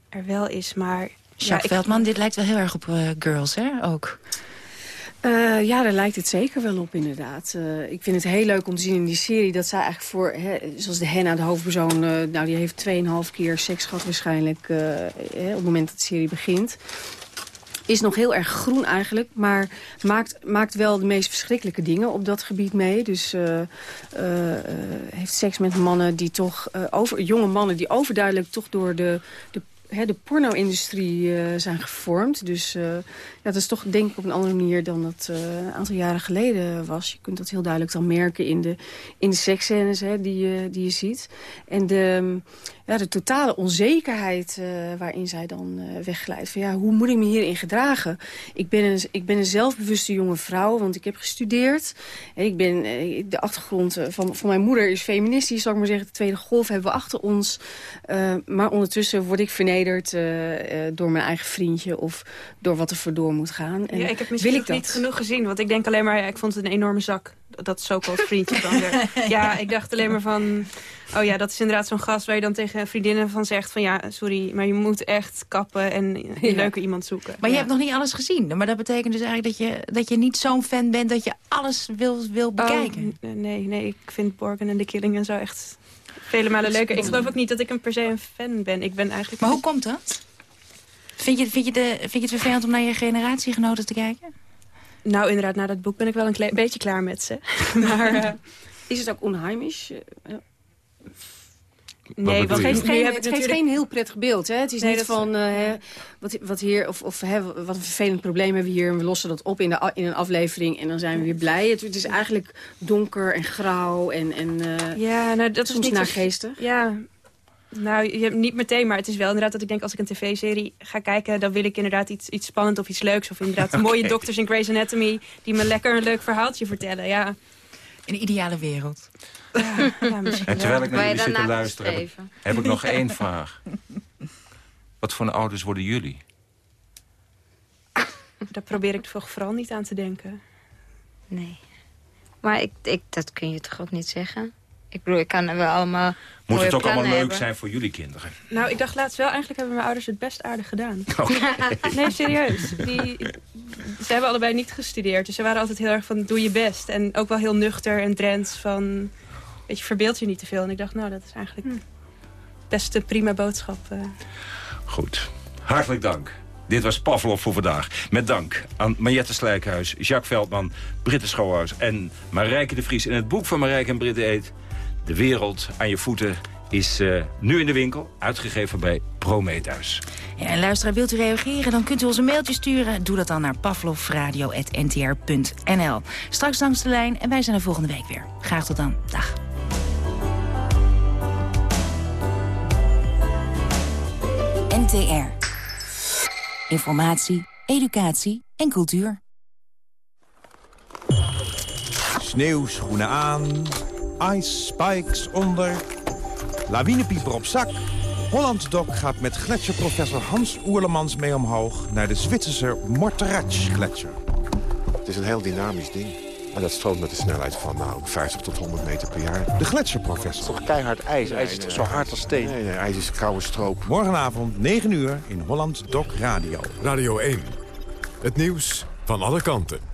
er wel is, maar... Jacques ja, Veldman, dit lijkt wel heel erg op uh, Girls, hè, ook. Uh, ja, daar lijkt het zeker wel op, inderdaad. Uh, ik vind het heel leuk om te zien in die serie... dat zij eigenlijk voor, hè, zoals de Henna, de hoofdpersoon... Uh, nou, die heeft 2,5 keer seks gehad waarschijnlijk... Op het moment dat de serie begint. Is nog heel erg groen eigenlijk, maar maakt, maakt wel de meest verschrikkelijke dingen op dat gebied mee. Dus heeft seks met mannen die toch, over, jonge mannen die overduidelijk toch door de, de de porno-industrie uh, zijn gevormd. Dus uh, ja, dat is toch denk ik op een andere manier dan dat uh, een aantal jaren geleden was. Je kunt dat heel duidelijk dan merken in de, in de seksscènes hè, die, die je ziet. En de, ja, de totale onzekerheid waarin zij dan wegglijdt. Van, ja, hoe moet ik me hierin gedragen? Ik ben, een, ik ben een zelfbewuste jonge vrouw, want ik heb gestudeerd. En ik ben, de achtergrond van, van mijn moeder is feministisch, zal ik maar zeggen. De tweede golf hebben we achter ons. maar ondertussen word ik vernederd door mijn eigen vriendje... of door wat er voor door moet gaan. En ja, ik heb misschien ik niet genoeg gezien, want ik denk alleen maar... Ja, ik vond het een enorme zak, dat zo-called vriendje dan weer. *laughs* ja, ik dacht alleen maar van... Oh ja, dat is inderdaad zo'n gast waar je dan tegen vriendinnen van zegt... van ja, sorry, maar je moet echt kappen en een leuke iemand zoeken. Maar je hebt nog niet alles gezien. Maar dat betekent dus eigenlijk dat je, dat je niet zo'n fan bent... dat je alles wil, wil oh, bekijken. nee, nee, ik vind Borgen en The Killing en zo echt vele malen leuker. Ik geloof ook niet dat ik een per se een fan ben. Ik ben eigenlijk... Maar hoe komt dat? Vind je, vind, je de, vind je het vervelend om naar je generatiegenoten te kijken? Nou, inderdaad, na dat boek ben ik wel een beetje klaar met ze. *laughs* maar uh, *laughs* is het ook onheimisch? Uh, Nee, want het geeft, geen, het geeft geen heel prettig beeld. Hè? Het is niet van uh, wat, wat hier, of, of hè, wat een vervelend probleem hebben we hier en we lossen dat op in, de, in een aflevering en dan zijn we weer blij. Het, het is eigenlijk donker en grauw en, en uh, ja, nou, dat soms is niet naargeestig. Ja, nou, je, niet meteen, maar het is wel inderdaad dat ik denk... als ik een tv-serie ga kijken, dan wil ik inderdaad iets, iets spannends of iets leuks. Of inderdaad *laughs* mooie dokters in Grey's Anatomy... die me lekker een leuk verhaaltje vertellen, ja. Een ideale wereld. Ja, ja, en terwijl ik naar jullie zit te luisteren, heb, heb, ik nog één vraag. Wat voor ouders worden jullie? Daar probeer ik toch vooral niet aan te denken. Nee. Maar ik, ik, dat kun je toch ook niet zeggen? Ik bedoel, ik kan wel allemaal Moet het ook allemaal leuk zijn voor jullie kinderen? Nou, ik dacht laatst wel, eigenlijk hebben mijn ouders het best aardig gedaan. *laughs* nee, serieus. Die, ze hebben allebei niet gestudeerd. Dus ze waren altijd heel erg van, doe je best. En ook wel heel nuchter en drents van, weet je, verbeeld je niet te veel. En ik dacht, nou, dat is eigenlijk hm. best een prima boodschap. Uh. Goed. Hartelijk dank. Dit was Pavlov voor vandaag. Met dank aan Mariette Slijkhuis, Jacques Veldman, Britte Schouwhuis en Marijke de Vries. In het boek van Marijke en Britte Eet de wereld aan je voeten is uh, nu in de winkel, uitgegeven bij Prometheus. Ja, en luisteraar, wilt u reageren? Dan kunt u ons een mailtje sturen. Doe dat dan naar pavlovradio.ntr.nl. Straks langs de lijn en wij zijn er volgende week weer. Graag tot dan. Dag. NTR. Informatie, educatie en cultuur. Sneeuwschoenen aan Ice Spikes onder. Lawinepieper op zak. Holland Doc gaat met gletsjerprofessor Hans Oerlemans mee omhoog... naar de Zwitserse Morteratsch-gletsjer. Het is een heel dynamisch ding. En dat stroomt met een snelheid van nou, 50 tot 100 meter per jaar. De gletsjerprofessor. Het is toch keihard ijs? ijs is toch zo hard als steen? Nee, nee, ijs is koude stroop. Morgenavond 9 uur in Holland Doc Radio. Radio 1. Het nieuws van alle kanten.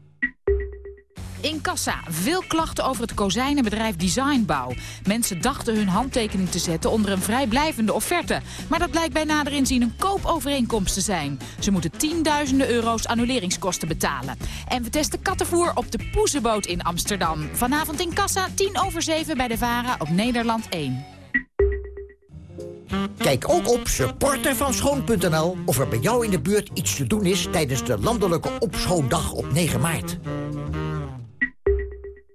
In Kassa, veel klachten over het kozijnenbedrijf Designbouw. Mensen dachten hun handtekening te zetten onder een vrijblijvende offerte. Maar dat blijkt bij nader inzien een koopovereenkomst te zijn. Ze moeten tienduizenden euro's annuleringskosten betalen. En we testen kattenvoer op de Poezenboot in Amsterdam. Vanavond in Kassa, 10 over 7 bij de VARA op Nederland 1. Kijk ook op supportervanschoon.nl of er bij jou in de buurt iets te doen is... tijdens de landelijke opschoondag op 9 maart.